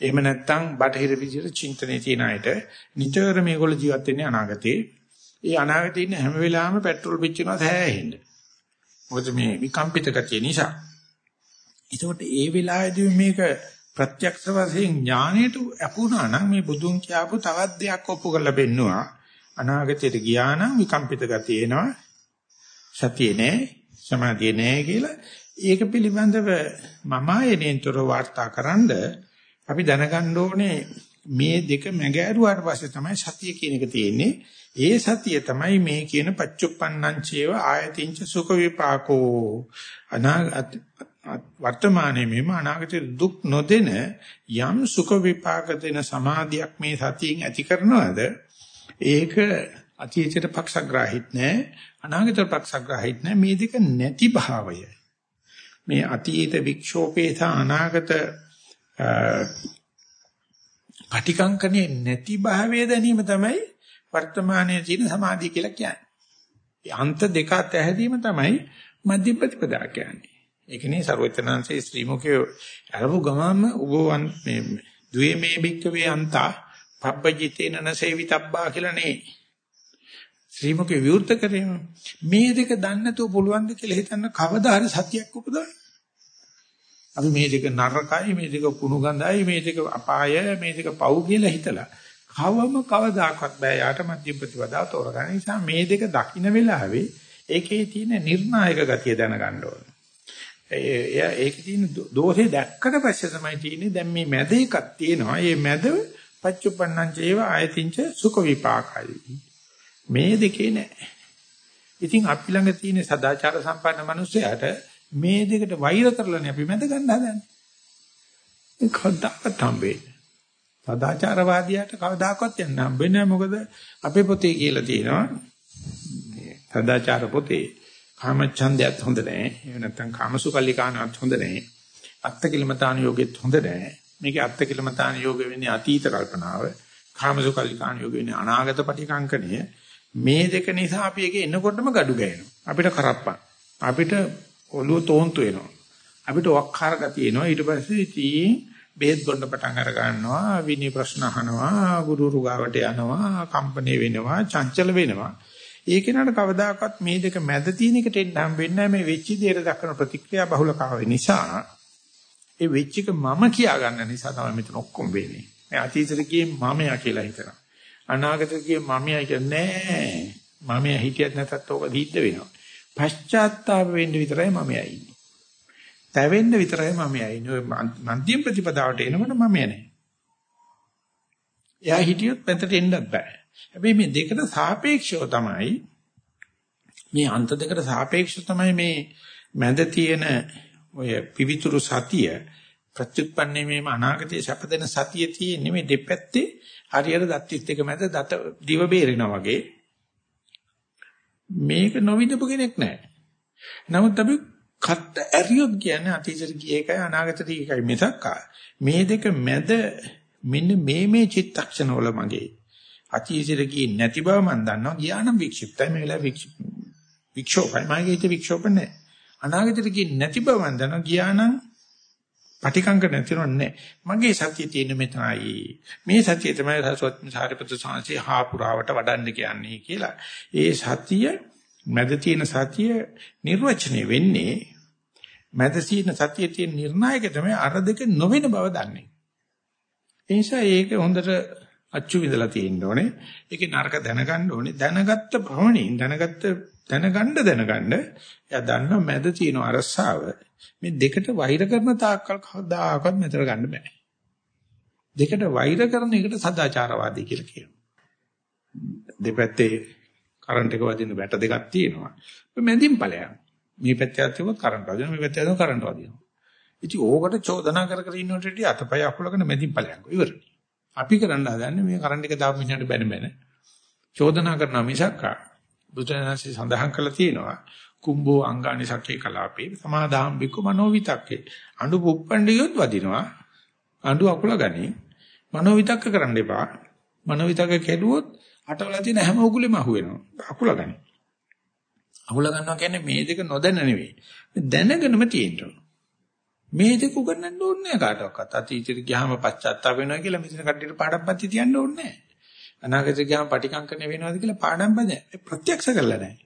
එහෙම නැත්නම් බටහිර විදිහට චින්තනයේ තියන අයට නිතර මේගොල්ලෝ ජීවත් වෙන්නේ අනාගතේ ඒ අනාගතේ ඉන්න හැම වෙලාවෙම පෙට්‍රල් පිච්චෙනවා සෑහෙන්න. මොකද මේ විකම්පිත ගතිය නිසා. ඒකට ඒ වෙලාවේදී මේක ප්‍රත්‍යක්ෂ වශයෙන් ඥාණයට අපුණා නම් මේ බුදුන් කියපු තවත් දෙයක් ඔප්පු කරලා බෙන්නවා. අනාගතයට ගියා නම් විකම්පිත ගතිය එනවා. සතිය නෑ, සමාධිය නෑ කියලා ඒක පිළිබඳව මම ආයෙනෙන්තර වාර්තාකරනද අපි දැනගන්න ඕනේ මේ දෙක මැගෑරුවාට පස්සේ තමයි සතිය කියන එක තියෙන්නේ. ඒ සතිය තමයි මේ කියන පච්චුප්පන්නං චේව ආයතින්ච සුඛ විපාකෝ. අනාගත වර්තමානයේ මෙම අනාගතේ දුක් නොදෙන යම් සුඛ විපාක දෙන සමාධියක් මේ සතියෙන් ඇති කරනවද? ඒක අතීතයට පක්ෂග්‍රාහීත් නැහැ අනාගතයට පක්ෂග්‍රාහීත් නැහැ මේ දෙක නැති භාවය මේ අතීත වික්ෂෝපේ සහ අනාගත පටිකංකනේ නැති භාවය දැනීම තමයි වර්තමානයේ තියෙන සමාධිය කියලා කියන්නේ. අන්ත දෙක අතහැරීම තමයි මධ්‍ය ප්‍රතිපදා කියන්නේ. ඒකනේ ਸਰවචනංශේ ශ්‍රීමුඛය අරපු ගමම උගෝවන් මේ ද්වේමේ බික්කවේ අන්තා පබ්බජිතේන නසේවිතබ්බා කියලා නේ. ශ්‍රීමුඛේ විවෘත කරේම මේ දෙක දන්නේ නැතුව පුළුවන් ද කියලා හිතන්න කවදා හරි සතියක් උපදවන්න. අපි මේ දෙක නරකයි මේ දෙක කුණු ගඳයි මේ දෙක අපාය මේ දෙක පව් කියලා හිතලා කවම කවදාකවත් බෑ යාට මධ්‍යම ප්‍රතිපදාව තෝරගන්න නිසා මේ දෙක දකින්න වෙලාවේ ඒකේ තියෙන නිර්ණායක ගතිය දැනගන්න ඕනේ. එයා ඒකේ තියෙන දෝෂේ දැක්කට පස්සේ තමයි තියෙන්නේ දැන් මේ මැද එකක් තියෙනවා. මේ මැද පච්චුප්පන්නං චේව ආයතින්ච සුඛ විපාකයි. මේ දෙකේ නෑ. ඉතින් අපි ළඟ තියෙන සදාචාර සම්පන්න මිනිස්සයාට මේ දෙකට වෛර කරලානේ අපි මැද ගන්න හදන්නේ. ඒ කවදාවත් හම්බෙන්නේ. සදාචාරවාදියාට කවදාකවත් යන්න හම්බෙන්නේ නැහැ. මොකද අපේ පොතේ කියලා තියෙනවා. සදාචාර පොතේ කාමච්ඡන්දයත් හොඳ නැහැ. එහෙම නැත්නම් කාමසුකල්ලිකානත් හොඳ නැහැ. අත්තකිලමතාන යෝගෙත් හොඳ නැහැ. මේකේ අත්තකිලමතාන යෝග වෙන්නේ අතීත කල්පනාව. කාමසුකල්ලිකාන යෝග වෙන්නේ අනාගත පටිකංකණය. මේ දෙක නිසා අපි එක එනකොටම gadu ගෑනවා. අපිට කරප්පන්. අපිට ඔළුව තෝන්තු වෙනවා. අපිට වක්කාර ගතිය එනවා. ඊට පස්සේ ඉතින් බෙහෙත් බොන්න පටන් අර ගන්නවා. විනි ප්‍රශ්න අහනවා. ගුරුරු ගාවට යනවා. කම්පණය වෙනවා. චංචල වෙනවා. ඒ කෙනාට කවදාකවත් මේ දෙක මැද තියෙන එකට එන්න හම්බෙන්නේ මේ වෙච්ච දේට දක්වන ප්‍රතික්‍රියා බහුලතාවය නිසා ඒ වෙච්ච එක මම කියා ගන්න නිසා තමයි මෙතන ඔක්කොම වෙන්නේ. මේ අතීතෙට ගියේ මමයා කියලා හිතනවා. අනාගතෙට ගියේ මමයා කියන්නේ මමයා හිතියත් නැතත් ඕක දීද්ද වෙනවා. පශ්චාත්තාප වෙන්න විතරයි මමයා ඉන්නේ. තැවෙන්න විතරයි මමයා ඉන්නේ. මන්තිම ප්‍රතිපදාවට එනකොට මමයා නැහැ. එයා හිටියොත් පැත්තට එන්නත් බෑ. හැබැයි මේ දෙකට සාපේක්ෂව තමයි මේ අන්ත දෙකට සාපේක්ෂව තමයි මේ මැද තියෙන ඔය පිවිතුරු සතිය ප්‍රත්‍යুৎපන්නේ මේ අනාගතයේ සැපදෙන සතිය තියෙන්නේ මේ දෙපැත්තේ හරියට දත්තිස් දෙක මැද දත දිව බේරෙනා වගේ. මේක නොවිදපු කෙනෙක් නැහැ. නමුත් අපි කත් ඇරියොත් කියන්නේ අතීතයට ගිය එකයි අනාගතයට ගිය එකයි මිසක් මේ දෙක මැද මෙන්න මේ මේ චිත්තක්ෂණවල මගේ අතීතයට ගියේ නැති බව මම දන්නවා. ගියානම් වික්ෂිප්තයි. මේ වෙලාව වික්ෂෝපයි. මගේ හිතේ වික්ෂෝප නැහැ අනාගතයට ගියේ නැති බව මම දන්නවා. ගියානම් පටිකංක නැතිවෙන්නේ මගේ සතිය තියෙන මෙතනයි. මේ සතිය තමයි සසවත් සාරිපුත්‍ර සාංශේ හා පුරාවට වඩන්න කියන්නේ කියලා. ඒ සතිය මැද තියෙන සතිය නිර්වචනය වෙන්නේ. මැද තියෙන සතියේ තියෙන නිර්ණායක තමයි අර දෙක නොවන බව දන්නේ. ඒ නිසා ඒක හොඳට අච්චු විඳලා තියෙන්න ඕනේ. ඒකේ නරක දැනගන්න ඕනේ. දැනගත්ත ප්‍රවණින් දැනගත්ත දැනගන්න දැනගන්න එයා දන්නවා මැද තියෙන අරසාව මේ දෙකට වෛර කරන තාක්කල් කවදාකවත් මෙතර ගන්න බෑ. දෙකට වෛර කරන එකට සදාචාරවාදී කියලා කියනවා. දෙපැත්තේ කරන්ට් එක වදින බැට දෙකක් තියෙනවා. මැදින් ඵලයක්. මේ පැත්තේ අතිවොත් කරන්ට් වදිනවා මේ පැත්තේ අතිවොත් කරන්ට් වදිනවා. ඉතින් ඕකට චෝදනා කර කර ඉන්නකොට අතපය අකුලගෙන මැදින් ඵලයක් ඉවරයි. අපි කරන්න හදන්නේ මේ කරන්ට් එක දාපු මිනිහට බැන බැන චෝදනා කරන මිසක් බුදුරජාණන්සේ සඳහන් කළා තියෙනවා කුම්බෝ අංගානි සක්කේ කලාපේ සමාදාම් බිකු මනෝවිතක්කේ. අඬු පුප්පණ්ඩියොත් වදිනවා. අඬු අකුල ගනි. මනෝවිතක්ක කරන්න එපා. මනෝවිතක්ක කෙරුවොත් අටවල තියෙන හැම උගුලෙම අහුවෙනවා. අකුල ගනි. අකුල ගන්නවා කියන්නේ මේ දෙක නොදැන නෙවෙයි. දැනගෙනම තියෙනවා. මේ දෙක උගන්නන්න ඕනේ නැහැ කාටවත්. අතීතෙට ගියාම පශ්චාත්තාප වෙනවා කියලා මෙතන කට්ටියට පාඩම්පත්ති තියන්න ඕනේ නැහැ. අනාගතෙට ගියාම පටිකංකන වෙනවාද කියලා පාඩම්පද ප්‍රත්‍යක්ෂ කරලා නැහැ.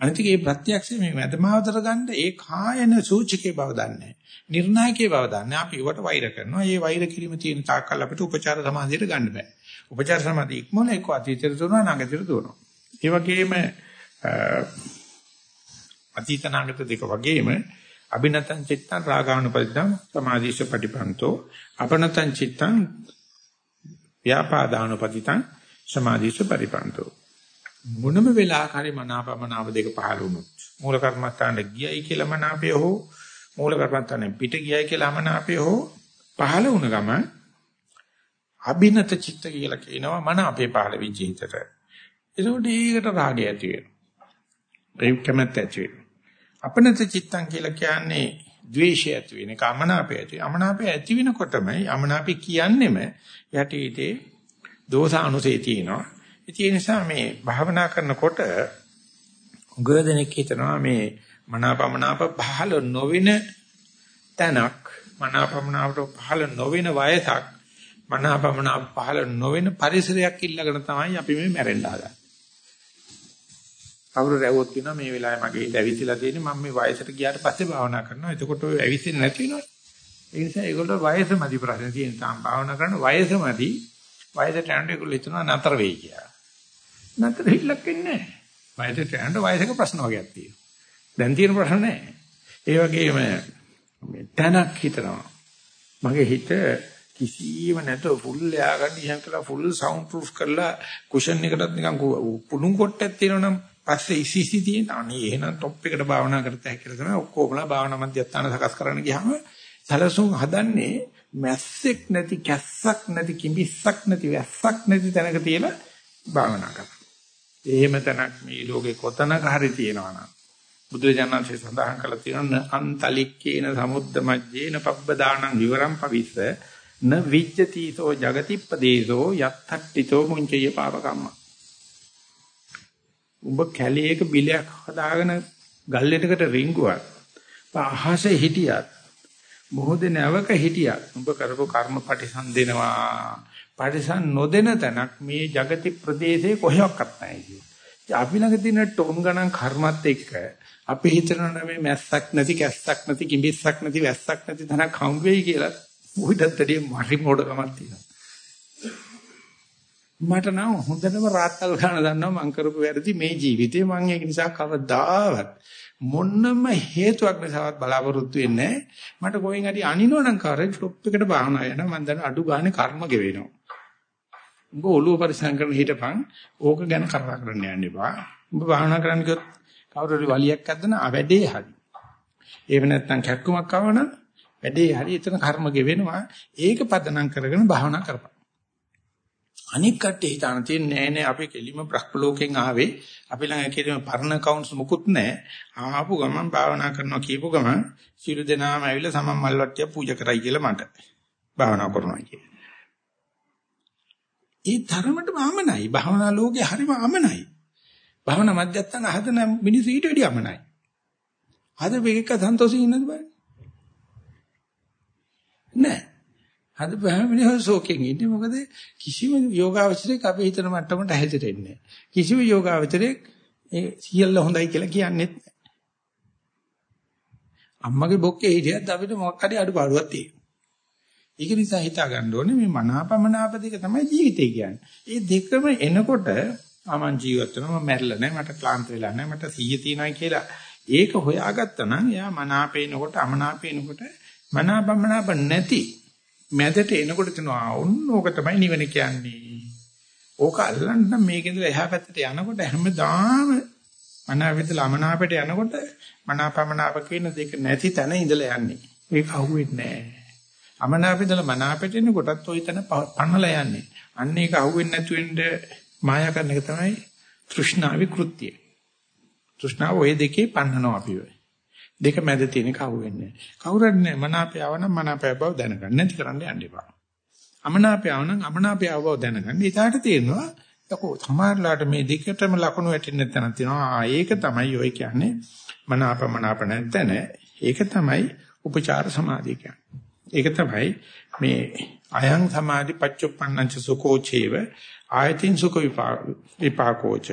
අනිතික මේ ප්‍රත්‍යක්ෂ මේ මැදමාවතර ගන්න ඒ කායන සූචිකේ බව දන්නේ. නිර්ණායකේ බව දන්නේ. අපි ඒවට වෛර කරනවා. මේ වෛර කිරීම තියෙන තාක්කල් අපිට උපචාර සමාධියට ගන්න බෑ. උපචාර සමාධිය ඉක්මන එක්ක අතීතෙට දුවනවා අනාගතෙට දුවනවා. ඒ වගේම අතීත නාගත දෙක වගේම අබිනතං චිත්තං රාගානුපදිතං සමාධිස්ස පටිපන්තෝ අපනතං චිත්තං ව්‍යාපාදානුපදිතං සමාධිස්ස පරිපන්තෝ මොනම වෙලාවකරි මනාපමනාව දෙක පහළ වුණොත් මූල කර්මස්ථානට ගියයි කියලා මනාපය හෝ මූල කර්මස්ථානෙ පිට ගියයි කියලා මනාපය හෝ පහළ වුණ ගම අභිනත චිත්ත කියලා කියනවා මන අපේ පහළ වෙච්ච හිතට. ඒකෝට ඊකට රාගය ඇති වෙනවා. ඒ කැමැත්ත ඇති වෙනවා. අපනත චිත්තං කියලා කියන්නේ ද්වේෂය ඇති වෙන එක අමනාපය ඇති. අමනාපය ඇති වෙනකොටමයි අමනාපය කියන්නෙම යටිහිතේ දෝෂ අනුසය තියෙනවා. ඒ නිසා මේ භාවනා කරනකොට උගදෙනෙක් හිතනවා මේ මනාපමනාප පහළ නොවෙන තැනක් මනාපමනාපට පහළ නොවෙන වයසක් මනාපමනාප පහළ නොවෙන පරිසරයක් ඉල්ලගෙන තමයි අපි මේ මැරෙන්න හදන්නේ. කවුරු රැවුවොත් කියනවා මේ වෙලාවේ මගේ හිත ඇවිස්සලා තියෙන්නේ මම මේ වයසට ගියාට පස්සේ භාවනා කරනවා. එතකොට ඔය ඇවිස්සෙන්නේ නැති වෙනවා. ඒ නිසා ඒගොල්ලෝ වයසමදි ප්‍රශ්න තියෙන තාම භාවනා කරන වයසමදි වයසට යනකොට ඒගොල්ලෝ හිතනවා නතර වෙයි කියලා. නතර හිල්ලක් වෙන්නේ නැහැ. වයසට යනකොට වයසක ප්‍රශ්න වගේක් තියෙනවා. දැන් තියෙන ප්‍රශ්න නැහැ. ඒ වගේම මේ තනක් හිතනවා. මගේ හිත කිසිම නැතෝ ෆුල් එයා ගන්න ඉහන් කළා ෆුල් සවුන්ඩ් ප්‍රූෆ් කරලා කුෂන් එකටත් නිකන් පුණුම් කොටයක් තියෙනවනම් පස්සේ ඉසිසි තියෙන අනේ එහෙනම් টොප් එකට භාවනා කරත හැකි කියලා තමයි ඔක්කොමලා භාවනා මධ්‍යස්ථාන සකස් කරන්න ගියාම සැලසුම් හදන්නේ මැස්සෙක් නැති කැස්සක් නැති කිඹිස්සක් නැති වැස්සක් නැති තැනක තියලා භාවනා කරනවා. එහෙම තැනක් මේ ලෝකේ කොතනක හරි තියෙනවා නම් බුදුරජාණන්සේ සඳහන් කළා තියෙනවා අන්තලික්කේන සමුද්ද මජ්ජේන පබ්බදානං විවරම් පවිස්ස න විජ්ජතිසෝ జగතිප්පදේසෝ යත්තට්ඨිතෝ මුංචය පාවකම්ම උඹ කැලේක බිලයක් හදාගෙන ගල්ලෙටකට රිංගුවක් අහසේ හිටියත් මොහොතේ නැවක හිටියත් උඹ කරපු කර්ම පටිසන්දෙනවා පටිසන් නොදෙන තැනක් මේ జగති ප්‍රදේශේ කොහෙවත් නැහැ කිය. අපි ළඟ තියෙන ටොම් ගණන් කර්මත් එක්ක අපි හිතනවා මේ මැස්සක් නැති කැස්සක් නැති කිඹිස්සක් නැති වැස්සක් නැති තැනක් හම් වෙයි කියලා උහිටත්තරිය මරි මොඩකමක් තියෙනවා. මට නම් හොඳටම රාත්තල් ගන්න දන්නවා මං කරපු වැරදි මේ ජීවිතේ මං ඒක නිසා කවදාවත් මොන්නම හේතුවක් නිසාවත් බලාපොරොත්තු වෙන්නේ මට කොහෙන් හරි අනිනවනම් කාරේ ටොප් එකට බාහනා යනවා මං දන්න අඩු ගානේ කර්ම ගෙවෙනවා උඹ ඔළුව පරිසම් කරන හිටපන්. ඕක ගැන කතා කරන්න යන්න එපා. උඹ බාහනා කරන්න කිව්වොත් කවුරු හරි වලියක් අද්දන වැඩේ හරි. එහෙම නැත්නම් කැක්කුමක් ආවනම් වැඩේ හරි එතන කර්ම ගෙවෙනවා. ඒක පදනම් කරගෙන භාවනා කරපන්. අනික් කට්ටිය හිතාන තියෙන්නේ නෑ නෑ අපි කෙලිම බ්‍රහ්ම ලෝකෙන් ආවේ. අපි ළඟ කෙලිම පරණ කවුන්ස් මුකුත් නෑ. ආපු ගමන් භාවනා කරනවා කියපු ගමන් සිළු දෙනාම ඇවිල්ලා සමම් මල් වට්ටිය පූජා කරයි කියලා මට භාවනා කරනවා කිය. ඒ ධර්මයට ආමනයි භාවනා ලෝකේ හරිම ආමනයි. භාවනා මධ්‍යස්ථාන හදන මිනිස්සු ඊට වැඩිය ආමනයි. අද මේක සන්තෝෂී ඉන්නද බලන්න. නෑ අද බෑමිනේ ශෝකෙන් ඉන්නේ මොකද කිසිම යෝගාවචරයක් අපි හිතන මට්ටමට හැදෙන්නේ කිසිම යෝගාවචරයක් ඒ සියල්ල හොඳයි කියලා කියන්නේ අම්මගේ බොක්කේ හිටියත් අපිට මොකක් හරි අඩුපාඩුවක් තියෙනවා. ඒක නිසා හිතා ගන්න ඕනේ මේ මනාපමනාප දෙක තමයි ජීවිතය කියන්නේ. ඒ දෙකම එනකොට ආමන් ජීවත් වෙනවා මම මැරිලා නැහැ මට ක්ලාන්ත වෙලා නැහැ මට සීය තියෙනවා කියලා ඒක හොයාගත්තා නම් එයා මනාපේනකොට අමනාපේනකොට මනාපමනාප නැති මැදට එනකොට තනවා ඔන්න ඕක තමයි නිවන කියන්නේ. ඕක අල්ලන්න මේකෙන්ද එහා පැත්තට යනකොට හැමදාම මනාපෙට ළමනාපෙට යනකොට මනාපමනාප කියන දෙක නැති තැන ඉඳලා යන්නේ. ඒක අහුවෙන්නේ නැහැ. අමනාපෙදලා මනාපෙට එනකොටත් ওই තැන පන්නලා යන්නේ. අන්න ඒක අහුවෙන්නේ නැතු වෙන්න මායා කරන එක තමයි තෘෂ්ණාවි කෘත්‍යය. තෘෂ්ණාව ওই දෙකේ පන්නනවා අපි වෙයි. දෙක මැද තියෙන කවු වෙන්නේ. කවුරුත් නෑ මනාපය ආවනම් මනාපය බව දැනගන්න. නැති කරන්න යන්න එපා. අමනාපය ආවනම් අමනාපය බව දැනගන්න. ඊටාට තේරෙනවා යකෝ සමහරලාට මේ දෙකටම ලකුණු වැටෙන්න තැනක් තියෙනවා. ආ ඒක තමයි ඔය කියන්නේ මනාප මනාප නැත්නම් ඒක තමයි උපචාර සමාධිය කියන්නේ. ඒක තමයි මේ අයං සමාධි පච්චුප්පන්නංච සුකෝචේව ආයතින් සුඛ විපාකෝච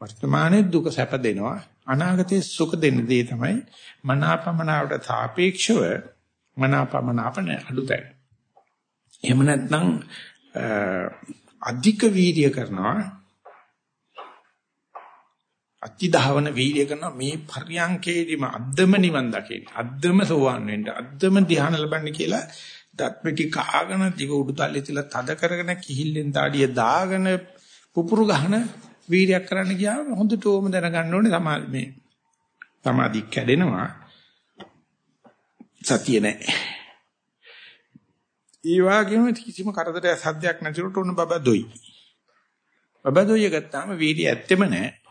වර්තමානයේ දුක සැප දෙනවා අනාගතයේ සුඛ දෙන්න දේ තමයි මනාපමනාවට සාපේක්ෂව මනාපමනාපන අඩුතයි. එහෙම නැත්නම් අධික වීර්ය කරනවා අතිධාවන වීර්ය කරන මේ පර්යංකේදීම අද්දම නිවන් දකින්න අද්දම සෝවන් වෙන්න අද්දම ධ්‍යාන ලබන්න කියලා දත් පිටි කාගෙන දිග උඩුතල්ලේ තියලා තද කරගෙන කිහිල්ලෙන් දාඩිය දාගෙන පුපුරු ගහන වීර්යයක් කරන්න ගියාම හොඳට ඕම දැනගන්න ඕනේ සමාධි මේ සමාධි කැඩෙනවා සතිය නැහැ. ඒ වගේම කිසිම කරදරයක් සද්දයක් නැතිවට උන බබා දොයි. බබා දොයිය ගත්තාම වීර්ය ඇත්තෙම නැහැ.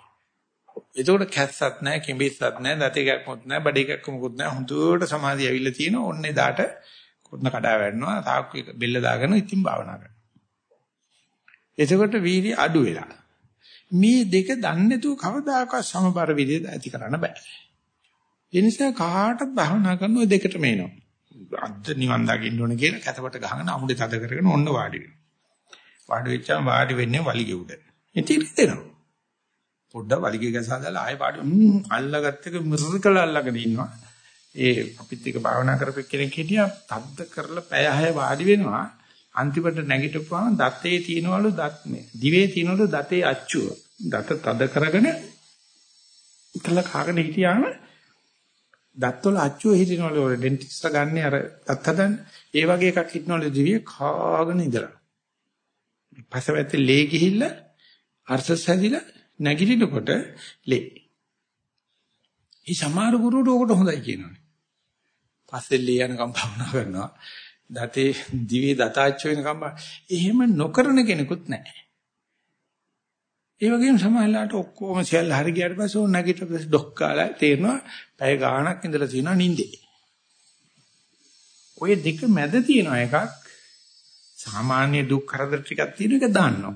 එතකොට කැස්සක් නැහැ, කිඹිස්සක් නැහැ, දත එකක්වත් නැහැ, බඩ එකක් මොකුත් නැහැ. හොඳට සමාධිය ඇවිල්ලා තියෙන ඕන්නේ දාට කොන්න කඩා වැටෙනවා, තාක්කු බෙල්ල දාගෙන ඉතින් භාවනා කරනවා. එතකොට වීර්ය අඩු වෙලා. මේ දෙක දන්නේ නැතුව කවදාකවත් සමබර විදිහට ඇති කරන්න බෑ. ඒ නිසා කාටත් භාවනා කරන ඔය දෙකටම එනවා. අද්ද නිවන් දකින්න ඕන කියලා කැතපට ගහගෙන අමුඩේ තද කරගෙන ඔන්න වාඩි වෙනවා. වාඩි වෙච්චාම වාඩි වෙන්නේ වලිගේ උඩ. ඉතින් දෙනවා. පොඩ්ඩක් වලිගේ ගසා දාලා ආයෙ වාඩි අල්ලගත්ත එක මිරිකල අල්ලගෙන ඉන්නවා. ඒ අපිත් එක භාවනා කරපු කෙනෙක් හිටියා තද්ද කරලා පැය 6 වාඩි වෙනවා. අන්තිමට නැගිටපුවාම දතේ තියනවලු දත් මේ දිවේ තියනවලු දතේ අච්චුව. දත තද කරගෙන ඉතල කාගෙන හිටියාම දත්වල අච්චුව හිටිනවලු ඔය ඩෙන්ටිස්ට්ලා ගන්න අර දත් හදන්න. ඒ වගේ එකක් හිටනවලු දිවිය කාගෙන ඉඳලා. පසවැත්තේ ලේ ගිහිල්ලා අර්ථස් හැදිලා නැගිටිනකොට ලේ. ඒ සමහර ගුරුවරු ඔකට හොඳයි කියනවානේ. පස්සේ ලේ යනකම් භවනා කරනවා. දතේ දිවේ දතාච්ච වෙනකම් එහෙම නොකරන කෙනෙකුත් නැහැ. ඒ වගේම සමහරලාට ඔක්කොම සියල්ල හරි ගියාට පස්සේ ඕන නැගිට පස්සේ ඩොක් කාලා තේරෙනවා පැය ගාණක් ඉඳලා තියෙනවා නිින්දේ. ඔය දෙක මැද තියෙනවා එකක් සාමාන්‍ය දුක් කරදර ටිකක් තියෙන එක දාන්නවා.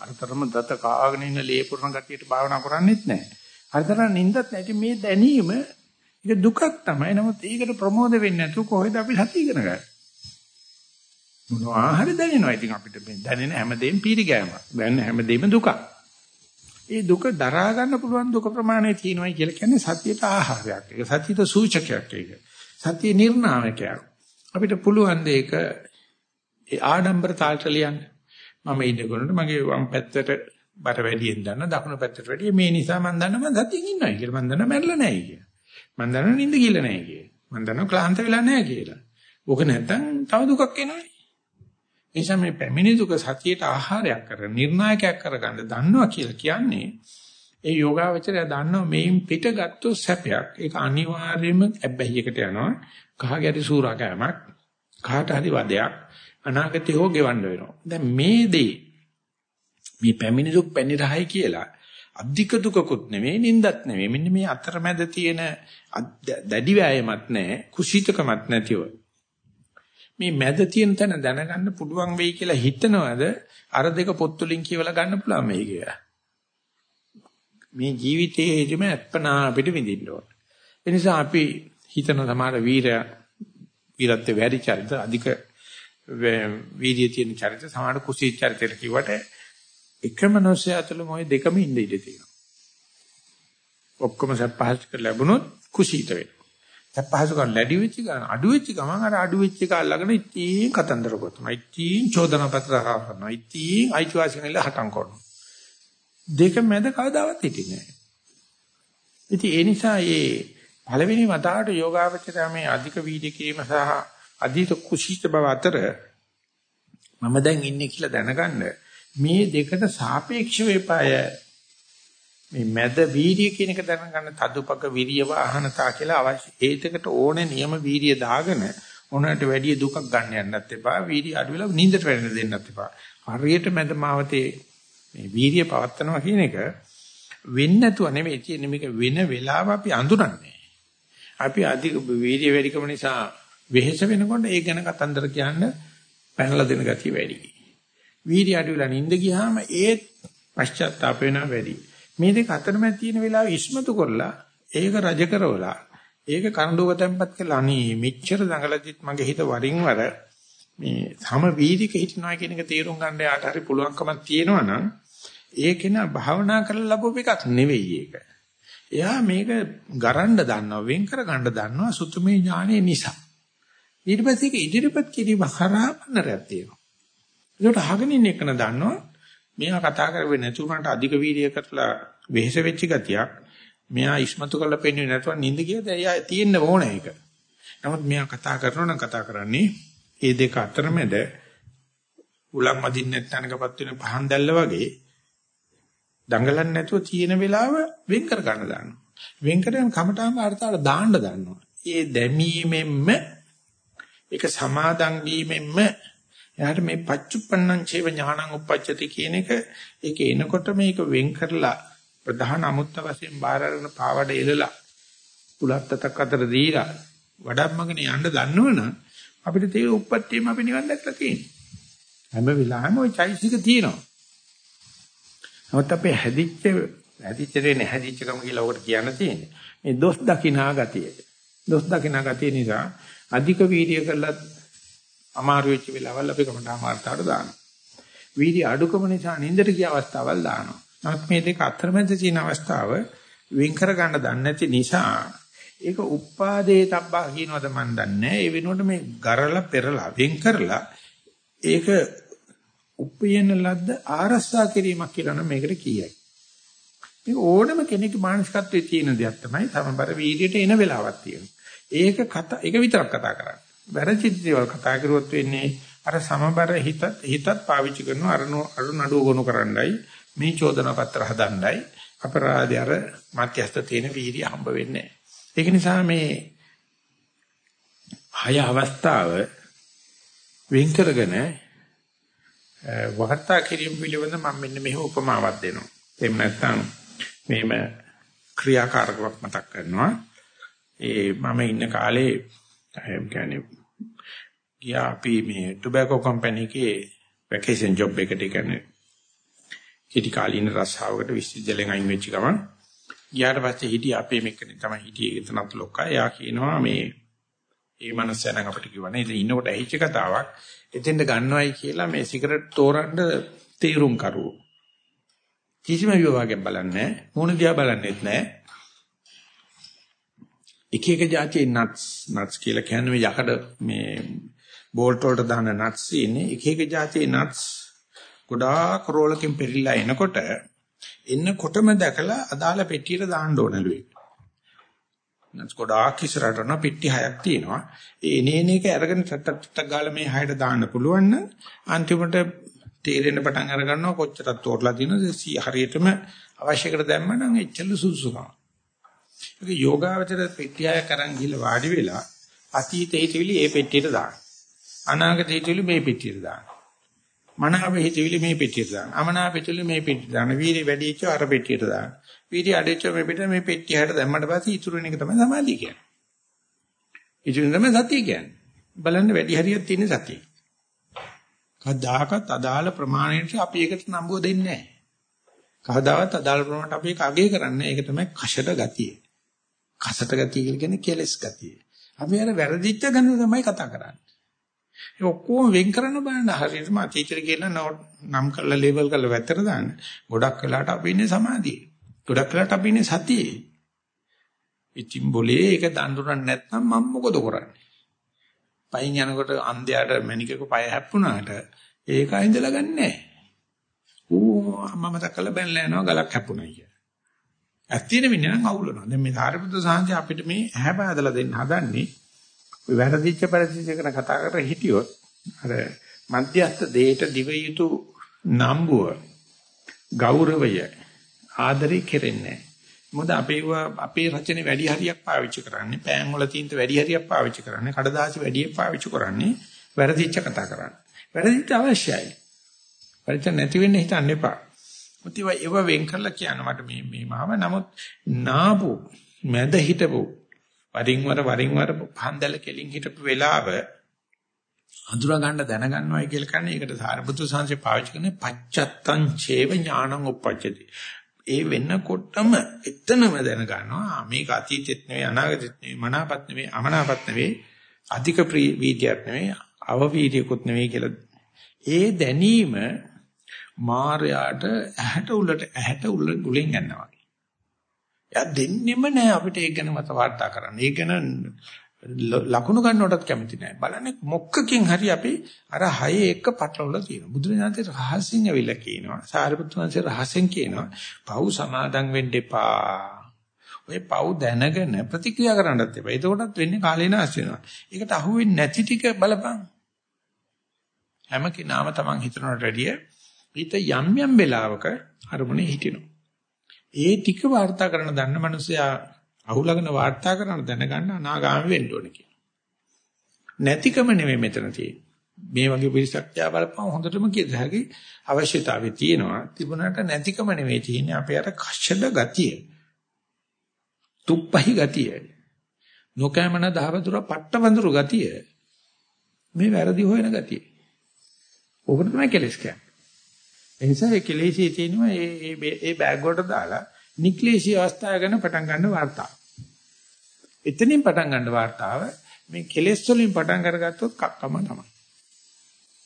අරතරම දත කාගෙන ඉන්න ලේපුරන ගතියට භාවනා කරන්නේත් නැහැ. අරතරම් නිින්දත් නැති මේ දැනීම ඒක දුකක් තමයි. නමුත් ඒකට ප්‍රමෝද වෙන්නේ නැතුව කොහෙද අපි සතිය ඉගෙන ගන්නේ? මොනවා හරි දැනෙනවා. ඉතින් අපිට මේ දැනෙන හැමදේම පීරිගෑමක්. දැනෙන හැමදේම දුකක්. ඒ දුක දරා ගන්න පුළුවන් දුක ප්‍රමාණය තියෙනවායි කියලා කියන්නේ සතියට ආහාරයක්. ඒක සතියට සූචකයක් ඒක. සතිය නිර්ණායකයක්. අපිට පුළුවන් දෙයක ඒ ආඩම්බර තාලට ලියන්න. මම ඉන්නකොට මගේ වම් පැත්තට බර වැඩියෙන් දන්න දකුණු පැත්තට වැඩිය මේ නිසා මම දන්න මම සතියෙන් ඉන්නයි කියලා. මම දන්න මැරෙලා නැහැ කියලා. මම දන්න නිින්ද ගිහලා නැහැ කියලා. මම දන්න ක්ලාන්ත වෙලා නැහැ කියලා. ඕක නැත්තම් තව දුකක් එනවනේ. නිසා මේ පැමිණි දුක සතියට ආහාරයක් කර නිර්ණායකයක් කරගන්න දන්නවා කියලා කියන්නේ ඒ යෝගාවචරය දන්නවා මේන් පිටගත්තු සැපයක් ඒක අනිවාර්යයෙන්ම ඇබ්බැහියකට යනවා කහගැටි සූරාකෑමක් කාට හරි වදයක් අනාගතේ හෝ ගෙවන්න වෙනවා දැන් මේ දේ මේ පැමිණි දුක් පැනිරහයි කියලා අධික දුකකුත් නෙමෙයි නින්දත් නෙමෙයි මෙන්න මේ අතරමැද තියෙන දැඩි වෑයමක් නැහැ කුසීතකමක් නැතිව මේ මැද තියෙන තැන දැනගන්න පුළුවන් වෙයි කියලා හිතනවද අර දෙක පොත් වලින් කියවලා ගන්න පුළුවන් මේ කියලා. මේ ජීවිතයේදීම අත්පනා අපිට විඳින්න ඕන. ඒ නිසා අපි හිතන සමහර වීරය වීරත්ව වැඩි චරිත අධික වීර්යය තියෙන චරිත සමහර කුසී චරිතයට කිව්වට එකම නොසය අතලම ওই දෙකම ඉඳ ඉඳී තියෙනවා. ඔක්කොම සපහසු කරලා ලැබුණොත් කුසීත වෙනවා. පහසුකම් ලැබි වෙච්ච ගමන් අඩු වෙච්ච ගමන් අර අඩු වෙච්ච එක අල්ලගෙන ඉතින් කතන්දර ගොතනවා. ඉතින් චෝදනා පත්‍ර කරනවා. ඉතින් අයිතිවාසිකම් ඉල්ල හටන් කරනවා. දෙක මැද කවදාවත් හිටින්නේ නැහැ. ඉතින් ඒ නිසා මේ පළවෙනි වතාවට යෝගාවචරය මේ අධික වීර්ය කිරීම සහ අධිත කුසීත බව අතර මම දැන් ඉන්නේ කියලා දැනගන්න මේ දෙකට සාපේක්ෂව එපාය. මේ මැද වීර්ය කියන එක දැනගන්න තදුපක විරිය වාහනතා කියලා අවශ්‍ය ඒතකට ඕනේ නියම වීර්ය දාගෙන ඕනකට වැඩි දුකක් ගන්න යන්නත් එපා. වීර්ය අඩු වෙලා නිින්දට වැටෙන්න දෙන්නත් එපා. හරියට මැද මාවතේ මේ වීර්ය පවත්නවා කියන එක වෙන්නේ නැතුව නෙමෙයි. තියෙන්නේ මේක වෙන වෙලාව අපි අඳුරන්නේ. අපි අධික වීර්ය වැඩිකම නිසා වෙහෙස වෙනකොට ඒ ගැන කතන්දර කියන්න පැනලා දෙන ගතිය වැඩි වීර්ය අඩු වෙලා නිින්ද ගියාම ඒත් පශ්චාත්තාප වෙනවා වැඩි මේ දෙක අතරමැද තියෙන වෙලාව ඉස්මතු කරලා ඒක රජ කරවලා ඒක කරඬුව තැම්පත් කළා අනේ මෙච්චර දඟලදිත් මගේ හිත වරින් වර මේ සම වීදික හිටිනවා කියන එක තේරුම් ගන්න යාට හරි පුළුවන්කමක් තියෙනවා නම් ඒක න භාවනා කරලා ලැබුව එකක් නෙවෙයි ඒක. එයා මේක ගරන්න දන්නවා වෙන් කර ගන්න දන්නවා සුතුමේ ඥානෙ නිසා. ඊට පස්සේ ඒක ඉදිරිපත් කිරීම හරහා පන්නරයක් තියෙනවා. ඒකට අහගෙන ඉන්න එකන දන්නවා මෙයා කතා කරවෙන්නේ නැතුණාට අධික වීර්යය කරලා වෙහෙස වෙච්ච ගතියක්. මෙයා ඉස්මතු කරලා පෙන්වන්නේ නැතුව නිින්ද ගියද එයා තියෙන්න ඕන ඒක. නමුත් මෙයා කතා කරනවා නම් කතා කරන්නේ මේ දෙක අතරමැද උලක් මදින්න නැත්නම්කපත් වෙන පහන් දැල්ල වගේ දඟලන්නේ නැතුව තියෙන වෙලාව වෙන් කර ගන්න දානවා. වෙන් කරගෙන කමටාම අර්ථාල දාන්න දානවා. ඒ දැමීමෙන්ම ඒක සමාදන් වීමෙන්ම එයාට මේ පච්චුප්පන්නං චේව ඥානං උප්පච්චති කියන එක ඒක එනකොට මේක වෙන් කරලා ප්‍රධාන අමුත්ත වශයෙන් බාර අරගෙන පාවඩ එලලා පුලත්තක් අතර දීලා වඩම්මගෙන යන්න දන්නවනම් අපිට තේ උප්පත්තියම අපි නිවන් දැක්ලා තියෙනවා. හැම වෙලාවෙම ওই චෛසික තියෙනවා. නමුත් අපේ හැදිච්ච හැදිච්ච දේ නැහැදිච්ච කම කියලා ඔකට කියන්න තියෙන්නේ. මේ දොස් දකිනා ගතිය. දොස් දකිනා ගතිය නිසා අධික වීර්ය කළත් අමාරු වෙච්ච වෙලාවල් අපි කමට අමාර්ථාවට දානවා. වීර්ය අඩුකම නිසා නින්දට ගිය අවස්ථාවල් දානවා. නමුත් මේ දෙක අතරමැද තියෙන අවස්ථාව වෙන් කර ගන්න දන්නේ නැති නිසා ඒක උපාදේ තබ්බා කියනවද මන් දන්නේ ඒ වෙනුවට මේ ගරලා පෙරලා වෙන් කරලා ඒක උපයන ලද්ද ආරස්සා කිරීමක් කියලා නම් මේකට කියයි. මේ ඕනම කෙනෙකුගේ මානසිකත්වයේ තියෙන දෙයක් තමයි සමබර වීර්යයට එන වෙලාවක් තියෙනවා. ඒක කතා ඒක විතරක් කතා කරන්නේ. වැරදි දේවල් කතා කරුවොත් වෙන්නේ අර සමබර හිතත් හිතත් පාවිච්චි කරන අරණු අරු නඩුව ගොනු කරන්නයි මේ චෝදනා පත්‍ර හදන්නයි අපරාධය අර මධ්‍යස්ථ තියෙන වීර්ය හම්බ වෙන්නේ ඒක නිසා මේ හය අවස්ථාව වෙන් කරගෙන වාර්තා කිරීම පිළිබඳ මම මෙන්න මෙහෙම උපමාවක් දෙනවා. එහෙම නැත්නම් මෙහෙම ක්‍රියාකාරකමක් මතක් කරනවා. ඒ මම ඉන්න කාලේ කියන්නේ ගියා අපි මේ ටොබැකෝ කම්පැනි එකේ වැකේෂන් ජොබ් එකට කියන්නේ කිටි කාලින රස්සාවකට විශ්වවිද්‍යාලයෙන් අයින් වෙච්ච ගමන් ගියාට පස්සේ හිටිය අපේ මෙක්කනේ තමයි හිටියේ එතනත් ලොක්කා. එයා කියනවා මේ ඒ මනසයන් අපිට කිව්වනේ ඉතින් ඉන්නකොට ඇහිච්ච කතාවක් එතෙන්ට ගන්නවයි කියලා මේ සිගරට් තෝරන්න තීරුම් කරුවෝ. කිසිම විභාගයක් බලන්නේ නැහැ. මූණ දිහා බලන්නෙත් නැහැ. එක එක જાතියේ නට්ස් නට්ස් කියලා කියන්නේ මේ යකඩ මේ බෝල්ට් වලට දාන නට්ස් ඉන්නේ එක එක જાතියේ නට්ස් ගොඩාක් රෝලකින් පෙරිලා එනකොට එන්නකොටම දැකලා අදාළ පෙට්ටියට දාන්න ඕනලු ඒක. නට්ස් ගොඩාක් ඉස්සරහට යන පෙට්ටි හයක් තියෙනවා. ඒ එනේන එක අරගෙන ටට් ටට් ගාලා මේ හයට දාන්න පුළුවන් නම් අන්තිමට තේරෙන්න පටන් අර ගන්නවා කොච්චරක් තෝරලා තියෙනවද හරියටම අවශ්‍ය කර දැම්ම නම් එච්චර සුසුකම. ඒක යෝගාවචර පෙට්ටිය කරන් ගිහලා වාඩි වෙලා අතීත හිතවිලි ඒ පෙට්ටියට දාන්න. අනාගත හිතවිලි මේ පෙට්ටියට දාන්න. මනාප හිතවිලි මේ පෙට්ටියට දාන්න. අමනාප හිතවිලි මේ පෙට්ටියට දාන්න. වීර්ය වැඩිච්ච අර පෙට්ටියට දාන්න. වීර්ය අඩිච්ච මේ පිට මේ පෙට්ටිය හැට දැම්මට පස්සේ ඉතුරු වෙන එක තමයි සමාධිය කියන්නේ. ඉතුරු තමයි සතිය කියන්නේ. බලන්න වැඩි හරියක් තියෙන සතිය. කවදාකවත් අදාළ ප්‍රමාණයට අපි ඒකට නම්බුව දෙන්නේ නැහැ. කවදාවත් අදාළ ප්‍රමාණයට අපි ඒක අගය කරන්නේ. ඒක තමයි කෂට ගතිය. කසට ගතිය කියලා කියන්නේ කෙලස් ගතිය. අපි අර වැරදිච්ච ගන්න තමයි කතා කරන්නේ. ඒ ඔක්කොම වෙන් කරන්න බලන්න හරියටම අතීතෙට කියලා නම් කරලා ලේබල් කරලා වැත්තට දාන්න. ගොඩක් වෙලාට අපි ඉන්නේ සමාධියේ. ගොඩක් වෙලාට අපි ඉන්නේ සතියේ. ඉතින් બોලේ ඒක දඬුරන්නේ නැත්නම් මම මොකද කරන්නේ? පයින් යනකොට අන්ධයාට මණිකක පය හැප්පුණාට ඒක අයින්දලා ගන්නෑ. ඌ මම මතක කරලා බැලලා යනවා ගලක් හැප්පුණා කිය. ඇත්තින මිනිහ නම් අවුලනවා. දැන් මේ සාරිපුත්‍ර සාංශය අපිට මේ ඇහැ බාදලා දෙන්න හදන්නේ ඔය වැරදිච්ච පරිදිච්ච කරන කතා කර හිටියොත් අර මධ්‍යස්ථ දෙයට දිව යුතු නම්බුව ගෞරවය ආදරේ කෙරෙන්නේ මොකද අපේ අපේ රචනයේ වැඩි හරියක් පාවිච්චි කරන්නේ පෑන් වල තියෙන වැඩි හරියක් පාවිච්චි කරන්නේ කඩදාසි වැඩි පාවිච්චි කරන්නේ වැරදිච්ච කතා කරන්නේ. වැරදිච්ච අවශ්‍යයි. වැරදිච්ච නැති වෙන්න හිතන්න එපා. මුතිව ඒව වෙන් කරලා කියන මට මේ මේ මාව නමුත් නාපු මැද හිටපු වරින් වර වරින් වර පහන්දල කෙලින් හිටපු වෙලාව අඳුර ගන්න දැනගන්නවයි කියලා කියන්නේ ඒකට සාරිපුත්‍ර සංසේ පාවිච්චි කරන්නේ පච්චත්තං චේව ඥානං උප්පච්චති ඒ වෙන්නකොටම එතනම දැනගන්නවා මේක අතීතෙත් නෙවෙයි අනාගතෙත් නෙවෙයි මනාපත් නෙවෙයි අමනාපත් නෙවෙයි අධික වීර්යයක් නෙවෙයි අවවීර්යකුත් නෙවෙයි කියලා. ඒ දැනීම මායයට ඇහැට උලට ඇහැට උලෙන් යනවා එයා දෙන්නෙම නෑ අපිට ඒක ගැන මත වාර්තා කරන්න. ඒක ගැන ලකුණු ගන්නවටත් කැමති නැහැ. බලන්නේ මොකකින් හරි අපි අර හයේ එක පටලවලා තියෙනවා. බුදුරජාණන්සේ රහසින් ඇවිල්ලා කියනවා. සාරිපුත්‍රයන්සේ රහසෙන් කියනවා. පව් සමාදන් වෙන්න එපා. ඔය පව් දැනගෙන ප්‍රතික්‍රියා කරන්නත් එපා. එතකොටත් වෙන්නේ කාලේ නාස් වෙනවා. ඒකට අහුවෙන්නේ නැති ටික බලපන්. හැම කෙනාම Taman හිතනට වැඩිය ඊට යම් යම් වෙලාවක අරමුණේ හිටිනවා. ඒ ටික වාර්තා කරන දන්න මනුස්සයා අහුලගෙන වාර්තා කරන දැනගන්න අනාගාමී වෙන්න ඕනේ කියලා. නැතිකම නෙමෙයි මෙතන තියෙන්නේ. මේ වගේ පිරිසක් යා බලපුවම හොඳටම කියද හැකි අවශ්‍යතාවය තියෙනවා. තිබුණාට නැතිකම නෙමෙයි තියෙන්නේ අපේ අර කෂ්‍යද ගතිය. තුප්පහි ගතිය. නොකෑමන දහවතුර පට්ටවඳුරු ගතිය. මේ වැරදි හොයන ගතිය. ඔකට තමයි කෙලස් කියන්නේ. ඒ නිසා ඒ කෙලෙසි තියෙනවා ඒ ඒ ඒ බෑග් වලට දාලා නික්ලේශී අවස්ථාව ගැන පටන් ගන්න වාර්තාව. එතනින් පටන් ගන්න වාර්තාව මේ කෙලෙස් වලින් පටන් අරගත්තොත් කක්කම තමයි.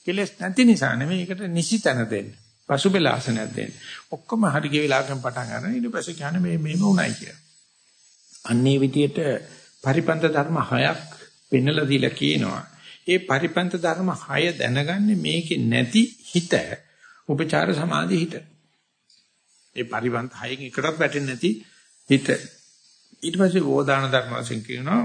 කෙලෙස් නැති නිසා නෙමෙයි ඒකට නිසිතන දෙන්න. පසුබලාසනයක් දෙන්න. ඔක්කොම හරි ගිය වෙලාවකින් පටන් ගන්න ඊට පස්සේ කියන්නේ මේ මේම උණයි කියලා. අන්නේ විදියට පරිපන්ත ධර්ම හයක් පෙන්නලා දීලා කියනවා. ඒ පරිපන්ත ධර්ම හය දැනගන්නේ මේකේ නැති හිත උපචාර සමාධි හිත. ඒ පරිවන්ත හයෙන් එකටත් වැටෙන්නේ නැති හිත. ඊට පස්සේ ඕදාන ධර්ම වශයෙන් කියනවා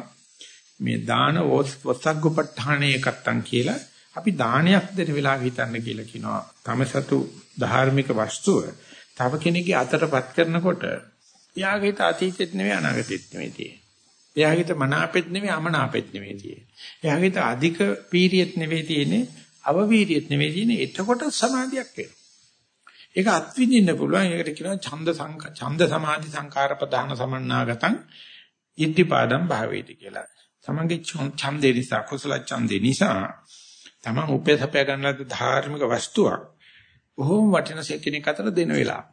මේ දාන වස්සග්ගපට්ඨානේ කත්තන් කියලා අපි දානයක් දෙන වෙලාව හිතන්න කියලා කියනවා. තමසතු ධාර්මික වස්තුව තව කෙනෙක්ගේ අතටපත් කරනකොට එයාගේ හිත අතීතෙත් නෙවෙයි අනාගතෙත් නෙවෙයි තියෙන්නේ. එයාගේ හිත මනාපෙත් නෙවෙයි අමනාපෙත් නෙවෙයි තියෙන්නේ. එයාගේ හිත අධික පීරියෙත් නෙවෙයි තියෙන්නේ අවවීරියෙත් නෙවෙයි තියෙන්නේ. එතකොට සමාධියක් වෙනවා. ඒක අත්විඳින්න පුළුවන්. ඒකට කියනවා ඡන්ද සංක ඡන්ද සමාධි සංකාර ප්‍රධාන සමන්නාගතං ඉද්ධිපාදම් භාවේති කියලා. තමන්ගේ ඡන්දේ නිසා කුසල ඡන්දේ නිසා තමන් උපේසපය ගන්නලද ධාර්මික වස්තුවක් බොහොම වටින කෙනෙක් අතර දෙන වෙලාව.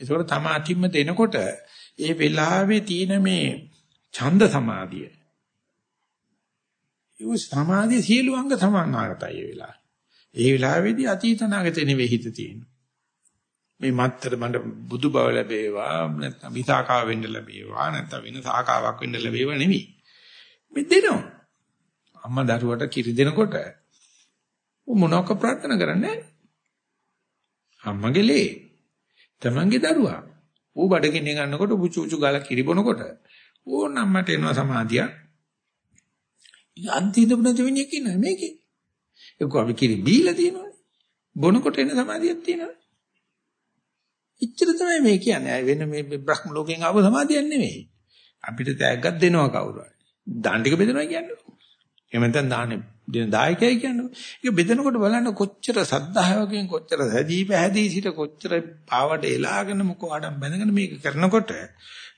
ඒකෝට තම අතිම්ම දෙනකොට ඒ වෙලාවේ තියෙන මේ ඡන්ද සමාධිය. ඒ සමාධිය සියලු අංග සමානාගතයි ඒ වෙලාවේ. ඒ වෙලාවේදී අතීත නාගත නෙවෙයි හිත තියෙන්නේ. මේ මත්තර මට බුදු බව ලැබේවා නැත්නම් විසාකාව වෙන්න ලැබේවා නැත්නම් වෙන සාකාවක් වෙන්න ලැබේවා නෙමෙයි මේ දෙනවා. අම්මා දරුවට කිරි දෙනකොට මොනක ප්‍රාර්ථනා කරන්නේ? අම්මගේ ලේ. තමන්ගේ දරුවා. ඌ බඩගින්න ගන්නකොට පුචුචු ගාලා කිරි බොනකොට ඕන අම්මට එනවා සමාධිය අන්තිම දෙවිනිය කියන මේකේ. ඒක අපි කිරි බීලා තියෙනවනේ බොනකොට එන සමාධියක් තියෙනවා ඉච්චර තමයි මේ කියන්නේ. වෙන මේ බ්‍රහ්ම ලෝකෙන් ආව සමාධියක් නෙමෙයි. අපිට තෑග්ගක් දෙනවා කවුරු හරි. දාන ටික බෙදනවා කියන්නේ. එහෙම නැත්නම් දාන්නේ දෙන දායකයයි කියන්නේ. ඒක බෙදනකොට බලන්න කොච්චර සද්ධාවකින් කොච්චර සැදී පැහැදී සිට කොච්චර පාවට එලාගෙන මොකෝ ආඩම් බැඳගෙන මේක කරනකොට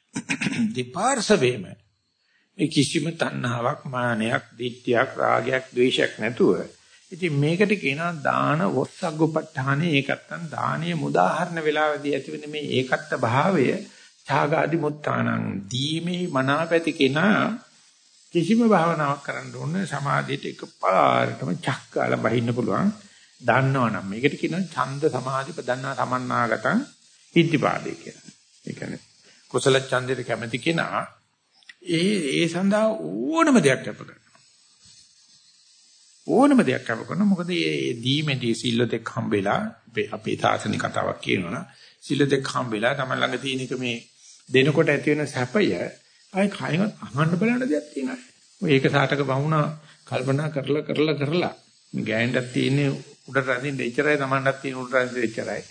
දෙපාර්ශවෙම මේ කිසිම තණ්හාවක් මානයක් දිට්ඨියක් රාගයක් ද්වේෂයක් නැතුව ඉතින් මේකට කියනවා දාන වොස්සග්ගපට්ඨානේ ඒකත්තන් දානීය මුදාහරණ වෙලාවේදී ඇතිවෙන මේ ඒකත්ත භාවය ඡාගාදි මුත්තානං දීමේ මනාපැති කෙනා කිසිම භාවනාවක් කරන්න ඕනේ සමාධියට එකපාරටම චක්කාලා බහින්න පුළුවන් දන්නවනම් මේකට කියනවා ඡන්ද සමාධි ප්‍රදන්නා සමන්නාගතං ඉද්ධිපාදේ කියලා. ඒ කියන්නේ කුසල ඡන්දයට කැමති කෙනා ඒ ඒ සඳහා ඕනම දෙයක් අප කරනවා. ඕනම දෙයක් කව කරන මොකද මේ දීමේදී සිල්ලතෙක් හම්බෙලා අපේ තාසනික කතාවක් කියනවනම් සිල්ලතෙක් හම්බෙලා තමයි ළඟ තියෙන එක මේ දෙනකොට ඇති වෙන සැපය ආයි කයින්වත් අහන්න බලන්න දෙයක් තියෙනවා. ඔය ඒක සාටක වුණා කල්පනා කරලා කරලා කරලා ගෑනටත් තියෙන්නේ උඩට රැඳින්න එච්චරයි Tamanටත් තියෙන උඩට රැඳින්න එච්චරයි.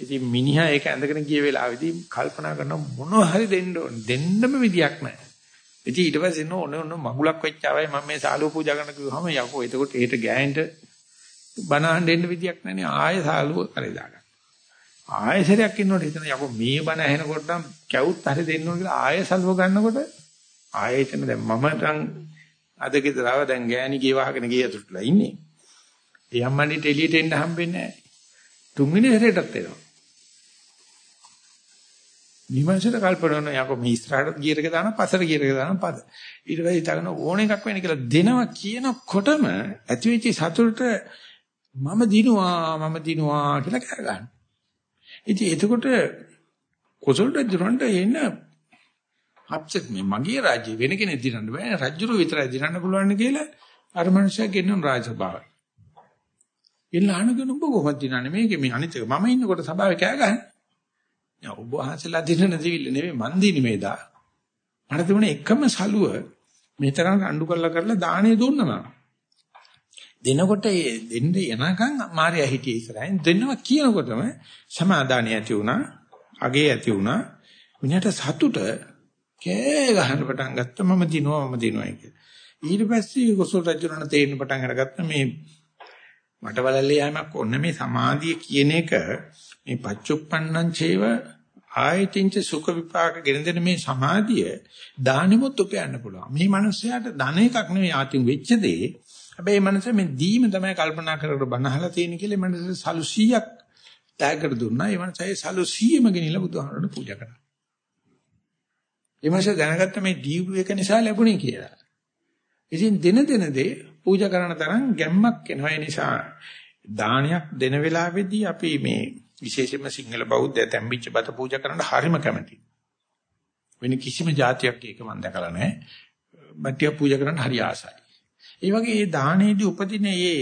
ඉතින් මිනිහා ඒක ඇඳගෙන ගිය වෙලාවේදී කල්පනා කරන මොනවා හරි දෙන්න ඕන දෙන්නම විදියක් නැහැ. ඉතින් ඊට පස්සේ නෝ ඔන්න ඔන්න මගුලක් වෙච්චාවයි මම මේ සාලුව පූජා කරන්න කිව්වම යකෝ එතකොට ඒට ගෑනට බනහන් දෙන්න විදියක් නැනේ ආයෙ සාලුව කරේ දාගන්න. ආයෙ සරයක් ඉන්නකොට හිතන යකෝ මේ බන ඇහෙනකොට නම් කැවුත් හරි දෙන්න ඕන කියලා ආයෙ සාලුව ගන්නකොට ආයෙ එතන දැන් මම නම් අද ගෙදරව දැන් ගෑණි ගේ වහගෙන ගිය යතුරුලා ඉන්නේ. ඒ අම්මන්ට එළියට එන්න හම්බෙන්නේ නැහැ. තුන්වෙනි සැරේටත් එනවා. නිවන්සට කල්පනා යකෝ මේ ඉස්සරහට ගියර එක දාන පස්සට ගියර එක දාන පද. ඊට පස්සේ හිතගෙන ඕන එකක් වෙන්න කියලා දෙනවා කියනකොටම ඇතිවෙච්ච සතුටට මම දිනුවා මම දිනුවා කියලා කර ගන්න. ඉතින් එතකොට කොසල් රජුන්ට එන අප්සෙට් මේ මගේ රාජ්‍ය වෙන කෙනෙක් දිනන්න බෑ රජුරු විතරයි දිනන්න පුළුවන් කියලා අර මනුස්සයා ගෙන්නන රාජසභාව. එන්න අහනගෙන උඹ කොහොමද දිනන්නේ මේකේ මේ අනිත් එක මම ඉන්නකොට සභාවේ කෑ ගහන්නේ. යා ඔබ වහන්සේලා දිනන දෙවිල්ල නෙමෙයි මන් දිනි මේ දා. මට තිබුණේ එකම සලුව මේ තරම් අඬු කරලා කරලා දාණය දුන්නා මම. දෙනකොට ඒ දෙන්න එනකන් මාර්යා හිටියේ ඉස්සරහින් දෙන්නවා කියනකොටම සමාදානිය ඇති වුණා අගේ ඇති වුණා මිනිහට සතුට කෑ ගහන්න පටන් ගත්තා මම දිනුවා මම දිනුවා කියලා ඊට පස්සේ කොසල් රජුණන් තේරෙන්න පටන් අරගත්තා මේ මට බලල්ලේ යෑමක් ඕන මේ සමාධිය කියන එක මේ පච්චුප්පන්නං චේව ආයතින්ච සුඛ විපාක ගෙන දෙන මේ සමාධිය දානෙමුත් උපයන්න පුළුවන් මේ මිනිස්යාට ධන එකක් නෙවෙයි ආතින් වෙච්ච දේ හැබැයි මනස මේ දීම තමයි කල්පනා කරලා බනහලා තියෙන කියලා මනස සලු 100ක් ටැග්කට දුන්නා. ඒ මනසයි සලු 100ම ගෙනිලා බුදුහාමරට පූජා කරා. ඒ මනස දැනගත්ත මේ දීපු එක නිසා ලැබුණේ කියලා. ඉතින් දින දින දේ පූජා කරන තරම් ගැම්මක් එනවා. ඒ නිසා දානයක් දෙන වෙලාවේදී අපි මේ විශේෂයෙන්ම සිංහල බෞද්ධය තැම්බිච්ච බත පූජා කරන්න හරිම කැමතියි. වෙන කිසිම જાතියක් ඒක මම දැකලා නැහැ. බත්තිය පූජා කරන්න හරි ආසයි. ඒ වගේ මේ දානයේදී උපදින මේ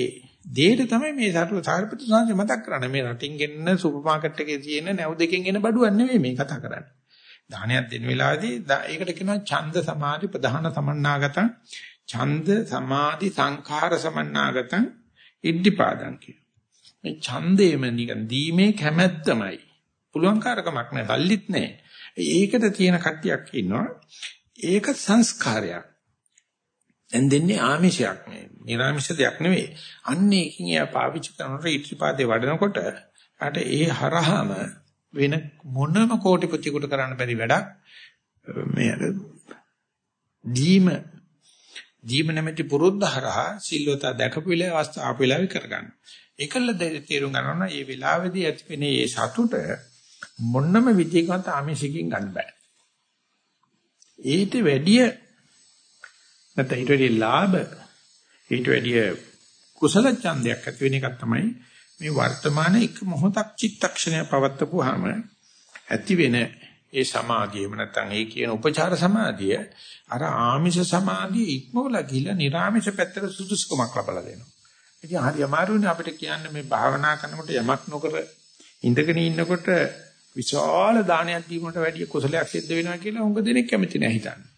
දෙයට තමයි මේ සාරපත සාංශ මතක් කරන්නේ. මේ රටින් ගෙන්න සුපර් මාකට් එකේ තියෙන නැව් දෙකෙන් එන බඩුවක් නෙවෙයි මේ කතා කරන්නේ. දානයක් දෙන වෙලාවේදී ඒකට කියනවා ඡන්ද සමාධි ප්‍රධාන සමන්නාගතං ඡන්ද සමාධි සංඛාර සමන්නාගතං ඉද්ධිපාදං කියන. මේ ඡන්දේම නිකන් දීමේ කැමැත්තමයි. පුළුවන්කාරකමක් නැහැ, සල්ලිත් නැහැ. ඒකට තියෙන කට්ටියක් ඉන්නවා. ඒක සංස්කාරයක්. දැන් දෙන්නේ ආමිෂයක් නෙවෙයි. නිර්ආමිෂ දෙයක් නෙවෙයි. අන්න ඒකින් එයා පාවිච්චි කරනකොට ඊත්‍රිපාදේ වඩනකොට අට ඒ හරහාම වෙන මොනම කෝටිපතියෙකුට කරන්න බැරි වැඩක් මේ අර දීම දීම නැමැති පුරුද්ද හරහා සිල්වතා දැකපු වෙලාව අවස්ථාව වෙලාවෙ කරගන්න. ඒකල තේරුම් ගන්නවා මේ වෙලාවේදී ඇතිවෙන මේ සතුට මොන්නම විදිහකට ආමිෂකින් ගන්න බෑ. ඊට වැඩිය නැත්නම් ඊට වැඩිය ලාභ ඊට වැඩිය කුසල ඡන්දයක් ඇති වෙන එකක් තමයි මේ වර්තමාන එක මොහොතක් චිත්තක්ෂණය පවත්වපුවාම ඇති වෙන ඒ සමාධියම නැත්නම් ඒ කියන උපචාර සමාධිය අර ආමිෂ සමාධිය ඉක්මවලා ගිහලා නිර්ආමිෂ පැත්තට සුදුසුකමක් ලබා දෙනවා. ඉතින් හරි අමාරුනේ අපිට කියන්නේ මේ භාවනා කරනකොට යමක් නොකර ඉඳගෙන ඉන්නකොට විශාල දානයක් දීමකට වැඩිය කුසලයක් සිද්ධ වෙනවා කියලා උඟ දෙනෙක් කැමති නැහැ හිතන්නේ.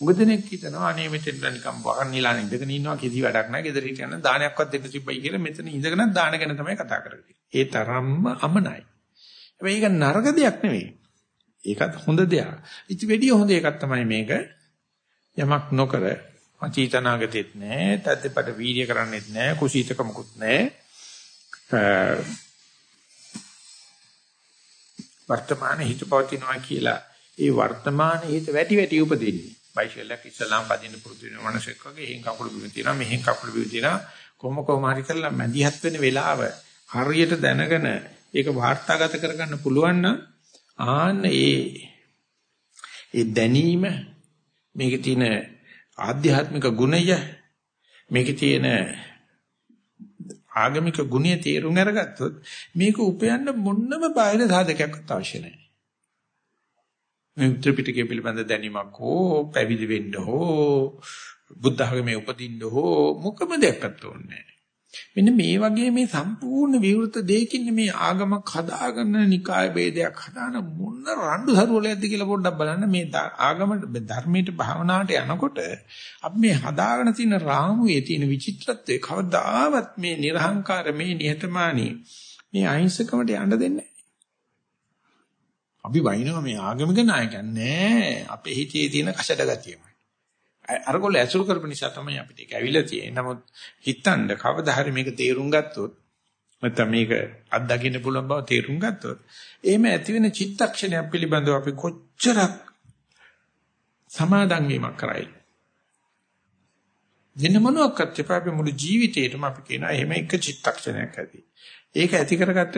උඟ දෙනෙක් හිතනවා අනේ මෙතෙන් නිකම් වහන් නිලා ඉඳගෙන ඉන්නවා කිසි වැඩක් නැහැ. ගෙදර හිටියන දානයක්වත් දෙන්න තිබ්බයි කියලා මෙතන ඉඳගෙන දාන ගැන තමයි කතා කරන්නේ. ඒ තරම්ම අමනයි. හැබැයි ඒක නරක දෙයක් නෙවෙයි. ඒකත් හොඳ දෙයක්. ඉති වෙඩිය හොඳ එකක් තමයි මේක. යමක් නොකර අතීතනාගතෙත් නැහැ. තද්දපඩ වීර්ය කරන්නෙත් නැහැ. කුසීතකමකුත් නැහැ. වර්තමාන හිත පවතිනවා කියලා ඒ වර්තමාන හිත වැටි වැටි උපදින්නේ. බයිසිකලයක් ඉස්සලාම් පදින්න පුරුදු වෙන මනසෙක් වගේ එහෙන් කකුල බිම තියනවා මෙහෙන් කකුල බිම තියනවා කොහොම කොහොම හරි කරලා මැදිහත් වෙන වෙලාව හරියට දැනගෙන ඒක වාර්තාගත කරගන්න පුළුවන් නම් ආන්න ඒ ඒ දැනීම මේකේ තියෙන ආධ්‍යාත්මික ගුණය මේකේ තියෙන ආගමික ගුණය තේරුම් අරගත්තොත් මේක උපයන්න මොන්නම බාහිර සාධකයක්වත් අවශ්‍ය නැහැ. මේ ත්‍රිපිටකය පිළිබඳ දැනීමක් හෝ පැවිදි වෙන්න හෝ බුද්ධ ධර්මයේ උපදින්න හෝ මොකම දෙයක්වත් ඕනේ නැහැ. මෙන්න මේ වගේ මේ සම්පූර්ණ විවෘත දෙයකින් මේ ආගමක් හදාගන්න නිකාය ભેදයක් හදාන මොන රණ්ඩු සරුවලයක්ද කියලා පොඩ්ඩක් බලන්න. මේ ආගමට ධර්මයට භාවනාවට යනකොට අපි මේ හදාගෙන තියෙන රාමුවේ තියෙන විචිත්‍රත්වය කවදාවත් මේ නිර්හංකාර මේ නිහතමානී මේ අහිංසකමට යන්න දෙන්නේ අපි වයින්නවා මේ ආගමික නායකයන් නෑ අපේ හිතේ තියෙන කෂඩ ගතියමයි. අරගොල්ල ඇසුරු කරපු නිසා තමයි අපිට ඒක ඇවිල්ලා තියෙන්නේ. නමුත් හිතන්න කවදා හරි මේක තේරුම් ගත්තොත් නැත්නම් මේක අත්දකින්න පුළුවන් බව තේරුම් ගත්තොත් එහෙම ඇති වෙන චිත්තක්ෂණයක් පිළිබඳව අපි කොච්චරක් සමාදන් වීමක් කරයි. දෙන්න මොනවාක්වත් එපා අපි මුළු ජීවිතේටම අපි කියනවා එහෙම එක චිත්තක්ෂණයක් ඇති. ඒක ඇති කරගත්ත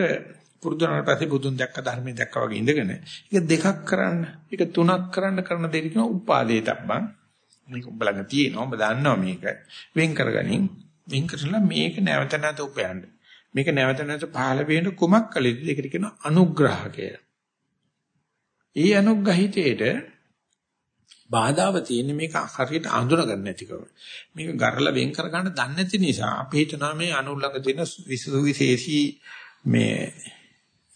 පුරුදුනාට පස්සේ බුදුන් දැක්ක ධර්මයේ දැක්කා වගේ ඉඳගෙන ඒක දෙකක් කරන්න, ඒක තුනක් කරන්න කරන දෙයක් කියන උපාදේ තබ්බන් මේක උඹලඟ තියෙනවා උඹ දන්නවා මේක වෙන් කරගනින් වෙන් කරලා මේක නැවත නැවත උපයන්න මේක නැවත නැවත පහළ වෙන කුමක් කළ යුතුද ඒකට කියනවා අනුග්‍රහ කියලා. ඒ අනුග්‍රහිතේට බාධාව තියෙන්නේ මේක හරියට අඳුන ගන්න නැතිකම. මේක ගරලා වෙන් කර ගන්න දන්නේ නැති නිසා අපි හිතනවා මේ අනුල්ලඟ තියෙන විශේෂී මේ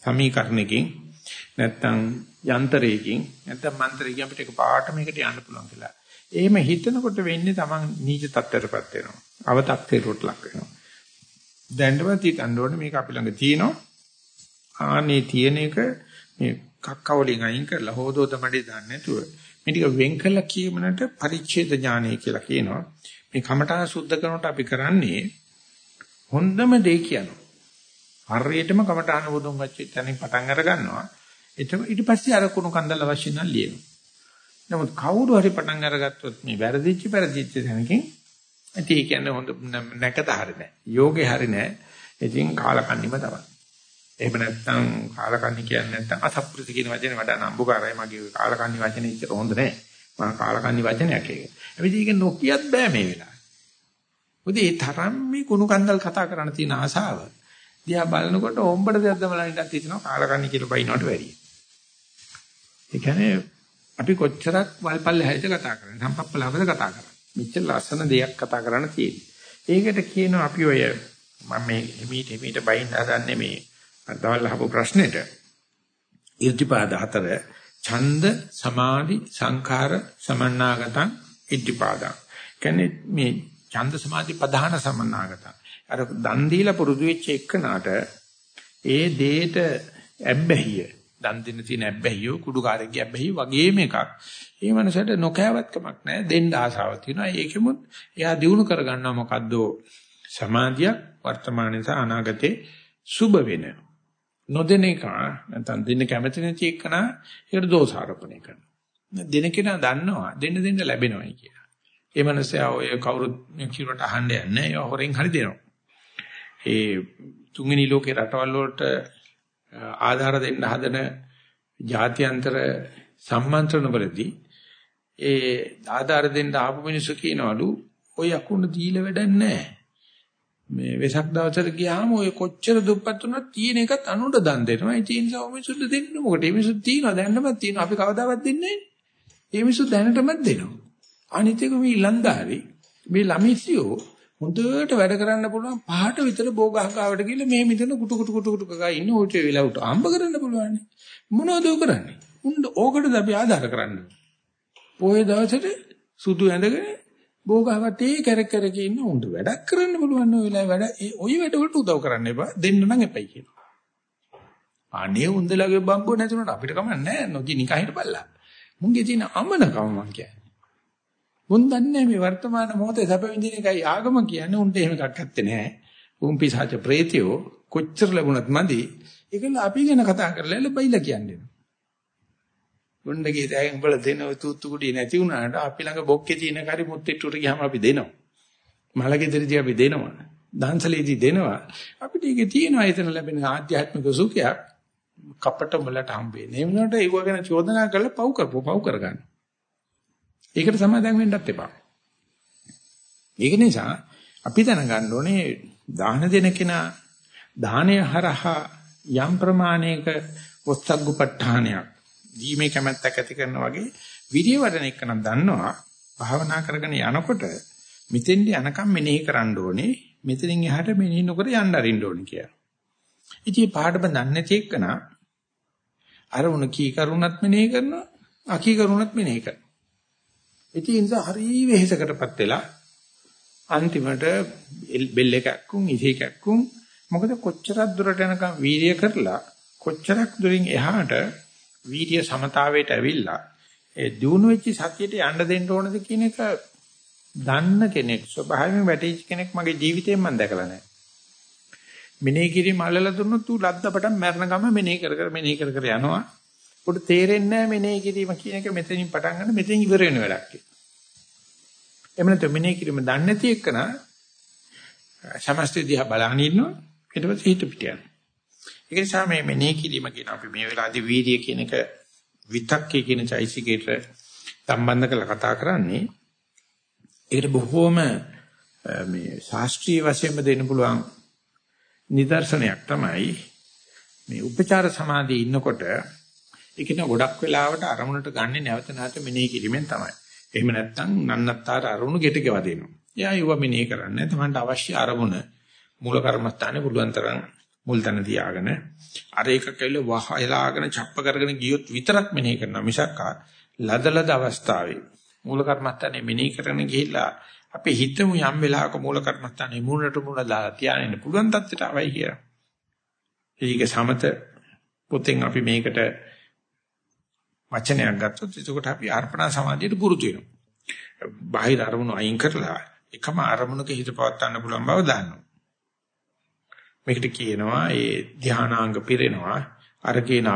සමීකරණකින් නැත්තම් යන්ත්‍රයකින් නැත්තම් මන්ත්‍රයකින් අපිට එකපාරට මේකට යන්න පුළුවන් කියලා. එහෙම හිතනකොට වෙන්නේ Taman නීච තත්ත්වයටපත් වෙනවා. අවතක්සේරුවට ලක් වෙනවා. දැන්නවත් හිතන්න ඕනේ මේක අපි ළඟ තියෙනවා. ආනේ තියෙන එක මේ කක්කවලින් අයින් කරලා හොදෝත මඩේ දාන්න නැතුව මේ ටික වෙන් කළා කියමනට පරිච්ඡේද ඥානය කියලා කියනවා. මේ කමඨාන සුද්ධ කරනකොට අපි කරන්නේ හොඳම දේ කියනවා. හරියටම කමඨාන වුදුන් වච්චි තැනින් පටන් අර ගන්නවා. එතකොට ඊට පස්සේ අර කුණු කන්දල් අවශ්‍ය නම් ලියනවා. නමුත් කවුරු හරි පටන් අරගත්තොත් මේ වැරදිච්ච පෙරදිච්ච තැනකින් ඉතින් ඒ කියන්නේ හොඳ නැකත හරි නෑ. යෝගේ හරි නෑ. ඉතින් කාලකන්නිම තමයි. එහෙම නැත්නම් කාලකන්ණි කියන්නේ නැත්නම් අසප්පෘති කියන වචනේ වඩා නම්බුකාරයි මගේ කාලකන්ණි වචනේ ඉච්චර හොඳ නෑ. මම කාලකන්ණි වචනයක් ඒක. හැබැයි ඒක නොකියත් බෑ මේ වෙලාවේ. මොකද ඒ තරම් මේ කුණු කන්දල් කතා කරන්න තියෙන ආසාව. දිහා බලනකොට ඕම්බඩ දෙයක් දමලා ඉඳන් තියෙනවා කාලකන්ණි කියලා බයිනවට වැඩියි. ඒ කියන්නේ අපි කොච්චරක් වල්පල්ලේ හැරිට කතා කරන්නේ සම්පප්පලාවද කතා කරන්නේ. මෙච්චර ලස්සන දෙයක් කතා කරන්න තියෙන්නේ. ඒකට කියනවා අපි ඔය මම මේ හිමීට හිමීට බයින් හදන්නේ මේ අදවල් අහපු ප්‍රශ්නෙට ඉර්ධිපාද හතර ඡන්ද සමාධි සංඛාර සමන්නාගතං ඉර්ධිපාදං කියන්නේ මේ ඡන්ද සමාධි ප්‍රධාන සමන්නාගතං අර දන් දීලා පුරුදු වෙච්ච එකනට ඒ දෙයට ඇබ්බැහිය දන් දෙන්න තියෙන ඇබ්බැහිය කුඩුකාරයෙක්ගේ ඇබ්බැහිය වගේම එකක් ඒ මනසට නොකෑවත්කමක් නැහැ දෙන්න ආසාවක් තියෙනවා ඒකෙමුත් එයා දිනු කරගන්නවා මොකද්ද සමාධියක් වර්තමානයේ සහ අනාගතේ සුබ වෙනවා නොදෙන එක නැත්නම් දෙන්න කැමති නැති එකන ඒකට දෝෂාරෝපණය කරනවා. දෙන කෙනා දන්නවා දෙන්න දෙන්න ලැබෙනවයි කියලා. ඒ මනසයා ඔය කවුරුත් කිරුවට අහන්න යන්නේ ඒ හොරෙන් හරි දෙනවා. ඒ තුන්වෙනි ලෝකේ රටවල් වලට ආධාර දෙන්න හදන ජාත්‍යන්තර සම්මන්ත්‍රණ වලදී ඒ ආධාර දෙන්න ආපු මිනිස්සු කියනවලු ඔය අකුණ දීලා වැඩක් නැහැ. මේ වෙසක් දවසට ගියාම ඔය කොච්චර දුප්පත් වුණත් තියෙන එකත් අනුන්ට දන් දෙනවා. ඒ නිසා මිනිස්සුන්ට දෙන්න මොකටද? මේ මිනිස්සු තියනවා දැන්නමත් තියනවා. අපි කවදාවත් දෙන්නේ නැහැ. මේ මිනිස්සු දැනටමත් දෙනවා. අනිත් එක මේ ලන්දාරි මේ ළමිසියෝ හොඳට වැඩ කරන්න පුළුවන් පහට විතර බෝගහකාවට ගිහලා මේ මිදෙන කුටු කුටු කුටු කුටු කකා ඉන්න ඕටේ වෙලා උට ආම්බ කරන්න පුළුවන්. මොනවද කරන්නේ? උන්න ඕකටද අපි ආධාර කරන්නේ. පොයේ දවසට සුදු ඇඳගෙන බෝගහවතේ කැරක් කැරක ඉන්න උන්ට වැඩක් කරන්න පුළුවන් ඔය වෙලාවේ වැඩ ඒ ඔය වැඩ වලට උදව් කරන්න එපා දෙන්න නම් එපයි කියනවා. අනේ උන්දලගේ බම්බෝ නැතුනට අපිට කමක් නැහැ නොදී නිකහිට බල්ලා. මුන්ගේ තියෙන අමනකම මං කියන්නේ. මුන් දන්නේ මේ වර්තමාන මොහොතේ සැප විඳින එකයි ආගම කියන්නේ උන්ට එහෙම එකක් නැත්තේ නෑ. උන් පිසාච ප්‍රේතයෝ කොච්චර ලැබුණත් මදි. ඒකල අපි ගැන කතා කරලා බයිලා කියන්නේ. ගොණ්ඩගේ දැන් උඹලා දෙන තුත්තු කුඩිය නැති වුණාට අපි ළඟ බොක්කේ තියෙන කරි මුත්තිට්ටුවට ගියාම අපි දෙනවා. මලගෙදරදී අපි දෙනවා. දන්සලේදී දෙනවා. අපිට ඒකේ තියෙනවා එතන ලැබෙන ආධ්‍යාත්මික සුඛයක් කපට වලට හම්බෙන්නේ. ඒ වුණාට ඒව ගැන චෝදනා කරලා පව් කරපො පව් කරගන්න. ඒකට සමාදම් වෙන්නත් එපා. ඒක නිසා අපි දැනගන්න ඕනේ දාන දෙන කෙනා දානය හරහා යම් ප්‍රමාණයක වොස්සග්ගුපට්ඨානයක් දීමේ කැමැත්තක් ඇති කරනා වගේ විරිය වඩන එක නම් දන්නවා භාවනා කරගෙන යනකොට මෙතෙන්ට යනකම් මෙනෙහි කරන්න ඕනේ මෙතනින් එහාට මෙනෙහි නොකර යන්න අරින්න ඕනේ කියලා. ඉතින් පාඩම දන්නේ නැති එක්කන අර උන කී කරුණත් මෙනෙහි කරනවා අකී කරුණත් මෙනෙහි කරනවා. ඉතින් ඒ නිසා හරි වෙහෙසකටපත් වෙලා අන්තිමට බෙල් එකක්කුන් ඉහිකක්කුන් මොකද කොච්චරක් දුරට යනකම් වීර්ය කරලා කොච්චරක් දුරින් එහාට වීර්ය සමතාවයට ඇවිල්ලා ඒ දිනු වෙච්ච සතියට යන්න දෙන්න ඕනද කියන එක දන්න කෙනෙක් ස්වභාවයෙන් වැටිච්ච කෙනෙක් මගේ ජීවිතේෙන් මම දැකලා නැහැ. මෙනෙහි කිරීම අල්ලලා දුන්නොත් ඌ ලද්දපටන් මරණ ගම මෙනෙහි කර කර මෙනෙහි කර කර යනවා. උඩ තේරෙන්නේ නැහැ මෙනෙහි කිරීම කියන එක මෙතනින් පටන් ගන්න මෙතෙන් ඉවර වෙන වැඩක් කියලා. එහෙම නැත්නම් මෙනෙහි කිරීම දන්නේ නැති එකන සමස්ත දිහා බලන ඉන්නවා ඊට පස්සේ හිත පිට යනවා. ඒක නිසා මේ මෙනෙහි කිරීම කියන අපි මේ වෙලාවේදී වීර්ය කියන එක විතක්කේ කියන චෛසිකේට සම්බන්ධ කරලා කතා කරන්නේ ඒකට බොහෝම මේ ශාස්ත්‍රීය වශයෙන්ම දෙන්න පුළුවන් නිදර්ශනයක් තමයි මේ උපචාර සමාධියේ ඉන්නකොට ඒක න ගොඩක් වෙලාවට අරමුණට ගන්න නැවත නැවත මෙනෙහි කිරීමෙන් තමයි. එහෙම නැත්නම් නන්නත්තර අරුණු ගෙට ගෙව දෙනවා. එයා යුව මෙනෙහි කරන්නේ තමන්ට අවශ්‍ය අරමුණ මූල කර්මස්ථානේ පුළුවන් තරම් මුල් තැන තියාගෙන අර එක කෙල වහලාගෙන ڇප්ප කරගෙන ගියොත් විතරක් මෙනෙහි කරනවා මිසක් ලදලද අවස්ථාවේ මූල කර්මස්ථානේ මෙනෙහි කරගෙන ගිහිල්ලා අපි හිතමු යම් වෙලාවක මූල කර්මස්ථානේ මූණට මූණ දාලා තියාගෙන පුළුවන් තත්ත්වයට අවයි කියලා. ඒක සමත පොතෙන් අපි මේකට වචනයක් ගත්තොත් එතකොට අපි අර්පණා සමාධියට පුරුදු වෙනවා. බාහිර අරමුණු අයින් කරලා එකම අරමුණක හිත පවත් ගන්න පුළුවන් බව දන්නවා. මේකට කියනවා ඒ ධානාංග පිරෙනවා අර කියන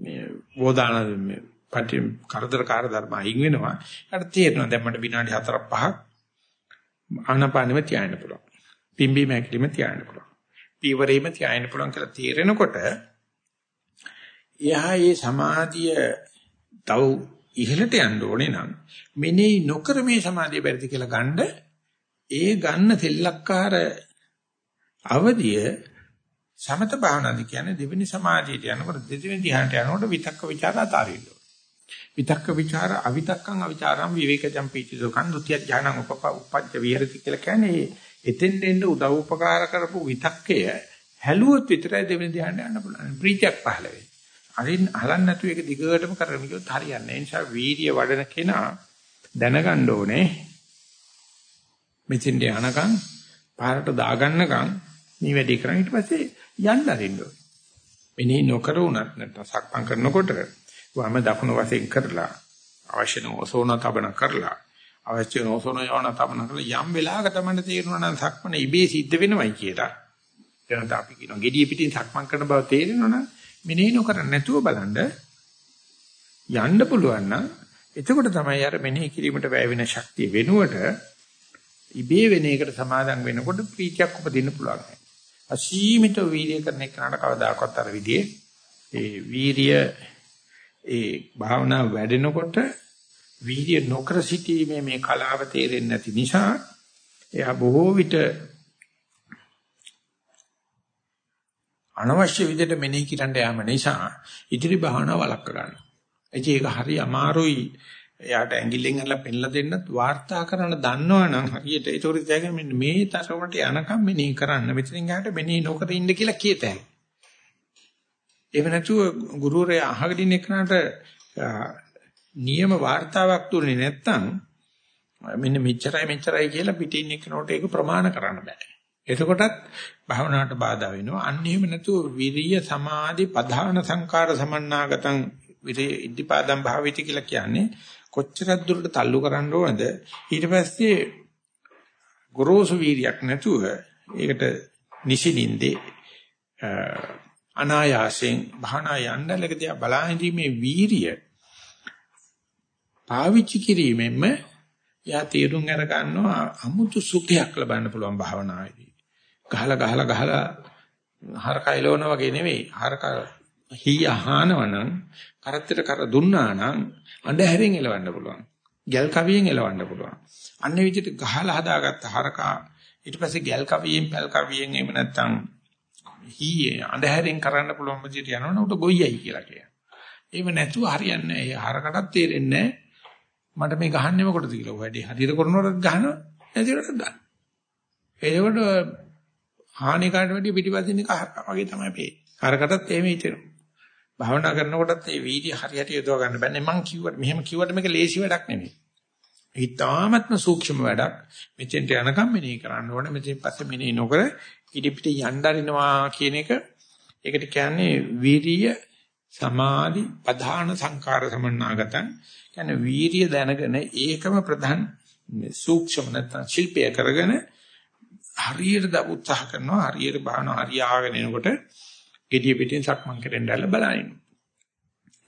මේ වෝදාන මේ පටි කරදරකාර ධර්ම අයින් වෙනවා. ඒකට තේරෙනවා දැන් මට විනාඩි 4ක් 5ක් ආනපානෙම තියාගෙන පුළුවන්. පිම්බි මැකිලිම තියාගෙන පුළුවන්. පීවරේම තියාගෙන පුළුවන් කියලා තේරෙනකොට එහා මේ සමාධිය තව ඉහළට යන්න ඕනේ නම් මෙනෙහි නොකර මේ සමාධිය බැරිද කියලා ගන්න ඒ ගන්න සෙල්ලක්කාර අවදිය සමත භාවනාද කියන්නේ දෙවෙනි සමාධියට යනකොට දෙවෙනි ධ්‍යානට යනකොට විතක්ක ਵਿਚාර අතාරින්න විතක්ක ਵਿਚාර අවිතක්කං අවිචාරං විවේකජම් පීචිසෝකං ဒုတိ ය ඥානං උපප උපජ්ජ විහෙරති කියලා කියන්නේ එතෙන් දෙන්න උදව් උපකාර කරපු විතක්කය හැලුවොත් විතරයි දෙවෙනි ධ්‍යානට යන්න පුළුවන්. ප්‍රීතියක් පහළ වෙන්නේ අරින් අහලන්න නැතුව ඒක දිගටම කරගෙන ගියොත් හරියන්නේ. ඒ නිසා වීර්ය වඩන කෙනා දැනගන්න ඕනේ මෙතෙන්ට යනකම් පාරට දාගන්නකම් මේ වැඩේ කරන් ඊට පස්සේ යන්න අරින්න ඕනේ. මෙනේ නොකර උනත් නැත්නම් සක්මන් කරනකොට වම දකුණු වශයෙන් කරලා අවශ්‍ය නම් ඔසෝන තබන කරලා අවශ්‍ය නම් ඔසෝන යවන තබන කරලා යම් වෙලාවක තමයි තේරෙනවා නම් සක්මන ඉබේ සිද්ධ වෙනවයි කියලා. එතනත් අපි කියනවා gediya pitin සක්මන් කරන බව තේරෙනවනම් මෙනෙහි නොකර නැතුව බලන්න යන්න පුළුවන් නම් එතකොට තමයි අර මෙනෙහි කිරීමට වැය වෙන ශක්තිය වෙනුවට ඉබේ වෙන එකට සමාදම් වෙනකොට ප්‍රීතියක් උපදින්න පුළුවන්. අසීමිත වීර්ය කරන එකට කවදාකවත් අර විදිහේ ඒ වීර්ය ඒ භාවනා වැඩෙනකොට වීර්ය නොකර සිටීමේ මේ කලාව තේරෙන්නේ නැති නිසා එයා බොහෝ විට අනවශ්‍ය විදිහට මෙනෙහි කරන්න යාම නිසා ඉදිරි භාවනාව වළක්ව ගන්නවා. ඒක හරි අමාරුයි. එයාට ඇඟිල්ලෙන් අල්ල පෙන්ලා දෙන්නත් වාර්තා කරන්න දන්නවනම් හරියට ඒක උදේ තියාගෙන මෙන්න මේ තරමට යනකම් මෙනෙහි කරන්න මෙතනින් ගහට මෙනෙහි නොකර ඉන්න කියලා කියතයි. එහෙම නැතුව ගුරුවරයා අහගෙන ඉන්න කෙනාට නියම වාර්තාවක් දුන්නේ නැත්නම් මෙන්න මෙච්චරයි මෙච්චරයි කියලා පිටින් එක්කනෝට ඒක ප්‍රමාණ කරන්න බෑ. එතකොටත් භවනාට බාධා වෙනවා. අන්න එහෙම නැතුව විරිය සමාධි පධාන සංකාර සමන්නාගතං විරිය ඉද්ධිපාදම් භාවිත කියලා කියන්නේ කොච්චරක් දුරට තල්ලු කරන්න ඕනද ඊට පස්සේ ගොරෝසු වීරියක් නැතුව ඒකට නිසිනින්දේ අනායාසයෙන් භාවනා යන්නලකදී බලාහිඳීමේ වීරිය පාවිච්චි කිරීමෙන්ම යා තීරුම් අර ගන්නවා අමුතු සුඛයක් ලබන්න පුළුවන් භාවනාවේදී. ගහලා ගහලා ගහලා හරක එලවන වගේ නෙවෙයි. හරක හී අහනවනම් කරත්තර කර දුන්නා නම් අඳුරෙන් එලවන්න පුළුවන්. ගල් කවියෙන් එලවන්න පුළුවන්. අන්න විදිහට ගහලා හදාගත්ත හරකා ඊට පස්සේ ගල් කවියෙන් පැල් කවියෙන් එහෙම නැත්නම් හීයේ අඳුරෙන් කරන්න පුළුවන් විදිහට යනවනම් උට ගොයියයි කියලා කියනවා. එහෙම නැතුව හරියන්නේ නැහැ. ඒ හරකටත් තේරෙන්නේ මට මේ ගහන්නේ මොකටද කියලා. වැඩි හරියට කරනකොට ගහනවා නැතිවට දාන්න. ඒකට හානිකාරට වැඩි පිටිපස්සින් එක වගේ තමයි පේන්නේ. හරකටත් එහෙම හිතෙනවා. භාවනා කරනකොටත් මේ වීර්ය හරියට යොදව ගන්න බෑනේ. මං කිව්වට මෙහෙම කිව්වට මේක ලේසි වැඩක් නෙමෙයි. ඊටාත්ම සූක්ෂම වැඩක්. මෙතෙන්ට යනකම් මෙනෙහි කරන්න ඕනේ. මෙතෙන් පස්සේ මෙනෙහි නොකර ඉදිපිට යnderිනවා කියන එක ඒකට කියන්නේ වීරිය සමාධි ප්‍රධාන සංකාර සමන්නාගතං කියන්නේ වීරිය දැනගෙන ඒකම ප්‍රධාන සූක්ෂම නැත්නම් ශිල්පය කරගෙන හරියට ද උත්සාහ කරනවා හරියට බාන හරියාගෙන එනකොට gediya pitin සක්මන් කරන්න දැල්ල බලනින්න.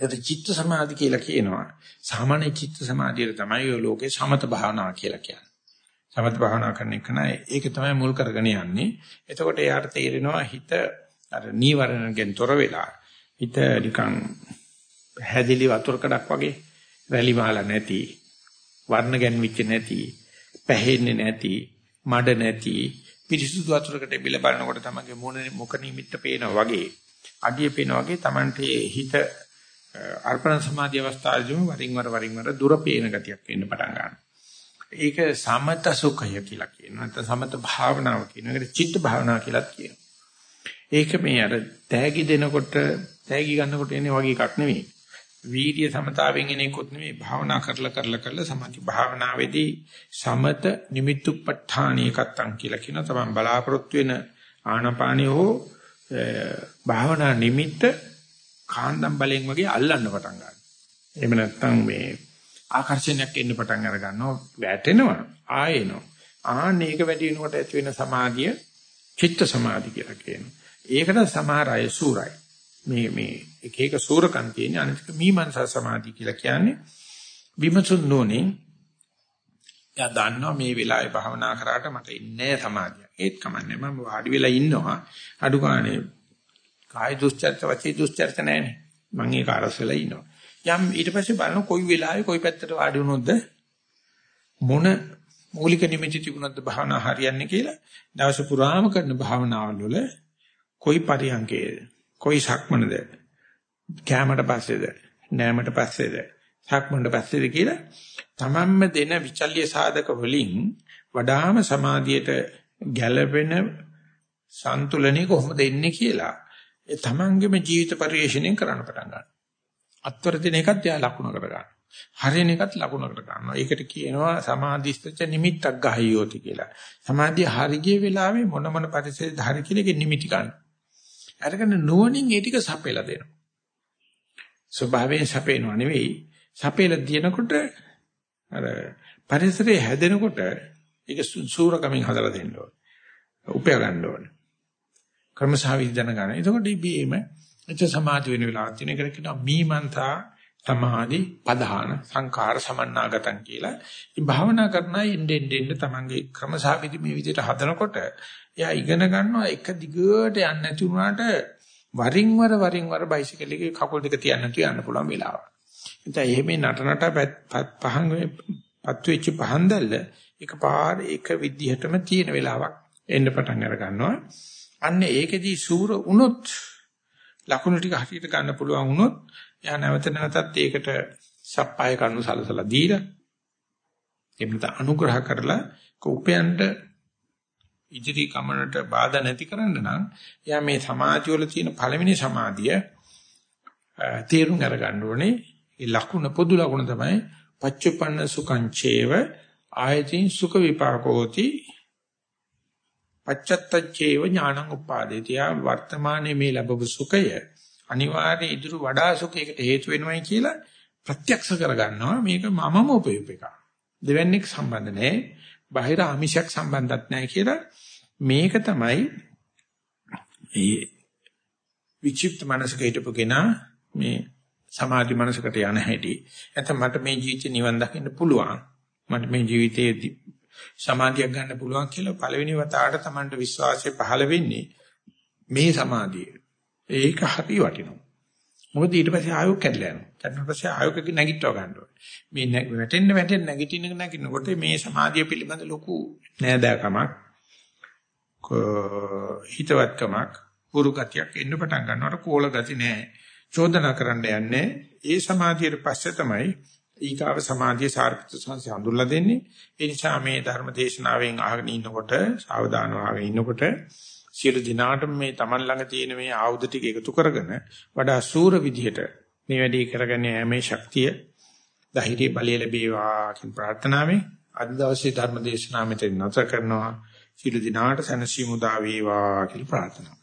ඒත් චිත්ත සමාධි කියලා කියනවා. සාමාන්‍ය චිත්ත සමාධියට තමයි ඔය ලෝකේ සමත භාවනාව කියලා කියන්නේ. සමත භාවනා කරන එක නයි ඒක තමයි මුල් කරගෙන යන්නේ. එතකොට එයාට තේරෙනවා හිත අර නීවරණයෙන් තොර වෙලා හිත නිකන් හැදිලි වතුර කඩක් වගේ රැලි මාලා නැති වර්ණ ගැන්විච්ච නැති පැහෙන්නේ නැති මඩ නැති පිරිසුදු වතුරකට බිල බලනකොට තමගේ මොන මොක නිමිත්ත පේනවා වගේ අඩිය පේනවා වගේ Tamante හිත අර්පණ සමාධි අවස්ථාවේදීම වරින් වර වරින් වර දුර පේන ගතියක් එන්න පටන් ගන්නවා. ඒක සමත සුඛය කියලා කියනවා. නැත්නම් සමත භාවනාව කියනවා. ඒකට චිත්ත භාවනාව කියලාත් කියනවා. ඒක මේ අර තෑගි දෙනකොට තෑගි ගන්නකොට එන්නේ වගේ එකක් නෙවෙයි. වීර්ය සමතාවෙන් එන එකක් නෙවෙයි. භාවනා කරලා කරලා කරලා සමාධි භාවනාවේදී සමත නිමිත්තුප්පඨානීකත්තං කියලා කියන තමයි බලාපොරොත්තු වෙන ආනපානිය හෝ භාවනා නිමිත්ත කාන්දම් බලෙන් වගේ අල්ලන්න පටන් ගන්නවා. එහෙම නැත්නම් මේ ආකර්ෂණයක් එන්න පටන් අර ගන්නවා වැටෙනවා ආයෙනවා. ආන්න ඒක වැඩි වෙනකොට ඇති වෙන සමාධිය චිත්ත සමාධි කියලා කියනවා. ඒකට සමහර අය සූරයි. මේ මේ එක එක සූරකම් කියන්නේ අනිත් මීමන්සා සමාධි කියලා කියන්නේ විමසුන් නොනේ එයා දන්නවා මේ වෙලාවේ භාවනා කරාට මට ඉන්නේ සමාධිය. ඒත් කමන්නේ මම වාඩි වෙලා ඉන්නවා. අඩු ගානේ කාය දුස්චර්ත වචී දුස්චර්ත නැහැනේ. මම ඒක අරස් වෙලා ඉන්නවා. යම් ඊට පස්සේ බලන කොයි වෙලාවෙ කොයි පැත්තට වාඩි වුණොත්ද මොන මූලික නිමිති තිබුණොත්ද භාවනා හරියන්නේ කියලා දවස පුරාම කරන භාවනාවල් වල කොයි පරියන්කේද කොයි සක්මනද කැමරට පස්සේද නෑමට පස්සේද සක්මනට පස්සේද කියලා තමන්ම දෙන විචල්්‍ය සාධක වලින් වඩාම සමාධියට ගැළපෙන සන්තුලනය කොහොමද එන්නේ කියලා ඒ තමන්ගේම ජීවිත පරිශ්‍රණයෙන් කරන්න පටන් ගන්නවා. අත්වර දින එකත් යා ලකුණ කර ගන්නවා. හරියන එකත් ලකුණ කර ගන්නවා. ඒකට කියනවා සමාධිස්තච නිමිත්තක් ගහයියෝති කියලා. සමාධිය හරිය වෙලාවේ මොන මොන පරිසරයද හරි කියලා ඒක නිමිටි ගන්න. අරගෙන නුවණින් ඒ ටික සපෙලා දෙනවා. ස්වභාවයෙන් සපේනව නෙවෙයි. සපේලා දිනකොට අර පරිසරය හැදෙනකොට ඒක සූරකමින් හදලා දෙන්න ඕනේ. උපය ගන්න ඕනේ. ක්‍රමසහවිදි දැනගන්න. එතකොට ඉබේම එච්ච සමාධි වෙන වෙලාවක් තියෙන එකට කියනවා මීමන්තා සමාධි පධාන සංඛාර සමන්නාගතං කියලා. මේ භාවනා කරනයි එන්න එන්න එන්න තමන්ගේ ක්‍රමසහවිදි මේ විදිහට හදනකොට එයා ඉගෙන ගන්නවා එක දිගට යන්නේ නැති වුණාට වරින් වර වරින් වර බයිසිකල් එකේ කකුල් දෙක තියන්න නැතුව යන්න පුළුවන් වෙලාවක්. එතන එහෙම නට නට පහන් පත් වෙච්ච පහන් දැල්ල එකපාර එක විදිහටම තියෙන වෙලාවක් එන්න පටන් අර ගන්නවා. අන්න ඒකෙදී සූර වුණොත් ලකුණු ටික හරියට ගන්න පුළුවන් වුණොත් එයා නැවත නැවතත් ඒකට සප්පාය කරුණු සලසලා දීලා එන්නත අනුග්‍රහ කරලා කෝපයන්ට ඉදිරි ගමනට බාධා නැති කරන්න නම් එයා මේ සමාධිය වල තියෙන පළවෙනි සමාධිය තේරුම් අරගන්න ඕනේ. ඒ ලකුණ පොදු ලකුණ තමයි පච්චුපන්න සුඛං චේව ආයතින් සුඛ විපාකෝති පච්චත්තච්චේව ඥානං උපාදේති. ආ වර්තමානයේ මේ ලැබපු සුඛය අනිවාර්යයෙන් ඉදිරි වඩා සුඛයකට හේතු වෙනවයි කියලා ප්‍රත්‍යක්ෂ කරගන්නවා. මේක මමම උපයූප එක. දෙවන්නේක් සම්බන්ධ නැහැ. බාහිර ආමිෂයක් සම්බන්ධත් නැහැ කියලා මේක තමයි ඒ විචිප්ත මනසක හිටපු කෙනා මේ සමාධි මනසකට යන හැටි. නැත්නම් මට මේ ජීවිතේ නිවන් දකින්න පුළුවන්. මට මේ ජීවිතයේ සමාධියක් ගන්න පුළුවන් කියලා පළවෙනි වතාවට Tamanට විශ්වාසය පහළ වෙන්නේ මේ සමාධිය. ඒක හරි වටිනවා. මොකද ඊට පස්සේ ආයෝක කැඩලා යනවා. කැඩුණාට පස්සේ ආයෝක නැගිටව ගන්න ඕනේ. මේ වැටෙන්න වැටෙන්න නැගිටින්න නැගිටිනකොට මේ සමාධිය පිළිබඳ ලොකු නෑදෑකමක් හිතවත්කමක් පුරු ගතියක් එන්න පටන් ගන්නවට කෝල ගති නෑ. චෝදනා කරන්න යන්නේ ඒ සමාධියට පස්සේ තමයි ඊගාව සමාධිය සාර්ථක සංසය හඳුල්ලා දෙන්නේ. ඒ නිසා මේ ධර්ම දේශනාවෙන් අහගෙන ඉන්නකොට, සාවධානව අහගෙන ඉන්නකොට සියලු දිනාටම මේ Taman ළඟ තියෙන මේ ආයුධ ටික එකතු කරගෙන වඩා සූර විදිහට මේ වැඩේ කරගෙන යෑමේ ශක්තිය ධෛර්ය බලය ලැබේවා කියන ප්‍රාර්ථනාවෙන් අද දවසේ ධර්ම දේශනාව මෙතන නැවත කරනවා. සියලු දිනාට සැනසීම උදා වේවා කියලා ප්‍රාර්ථනා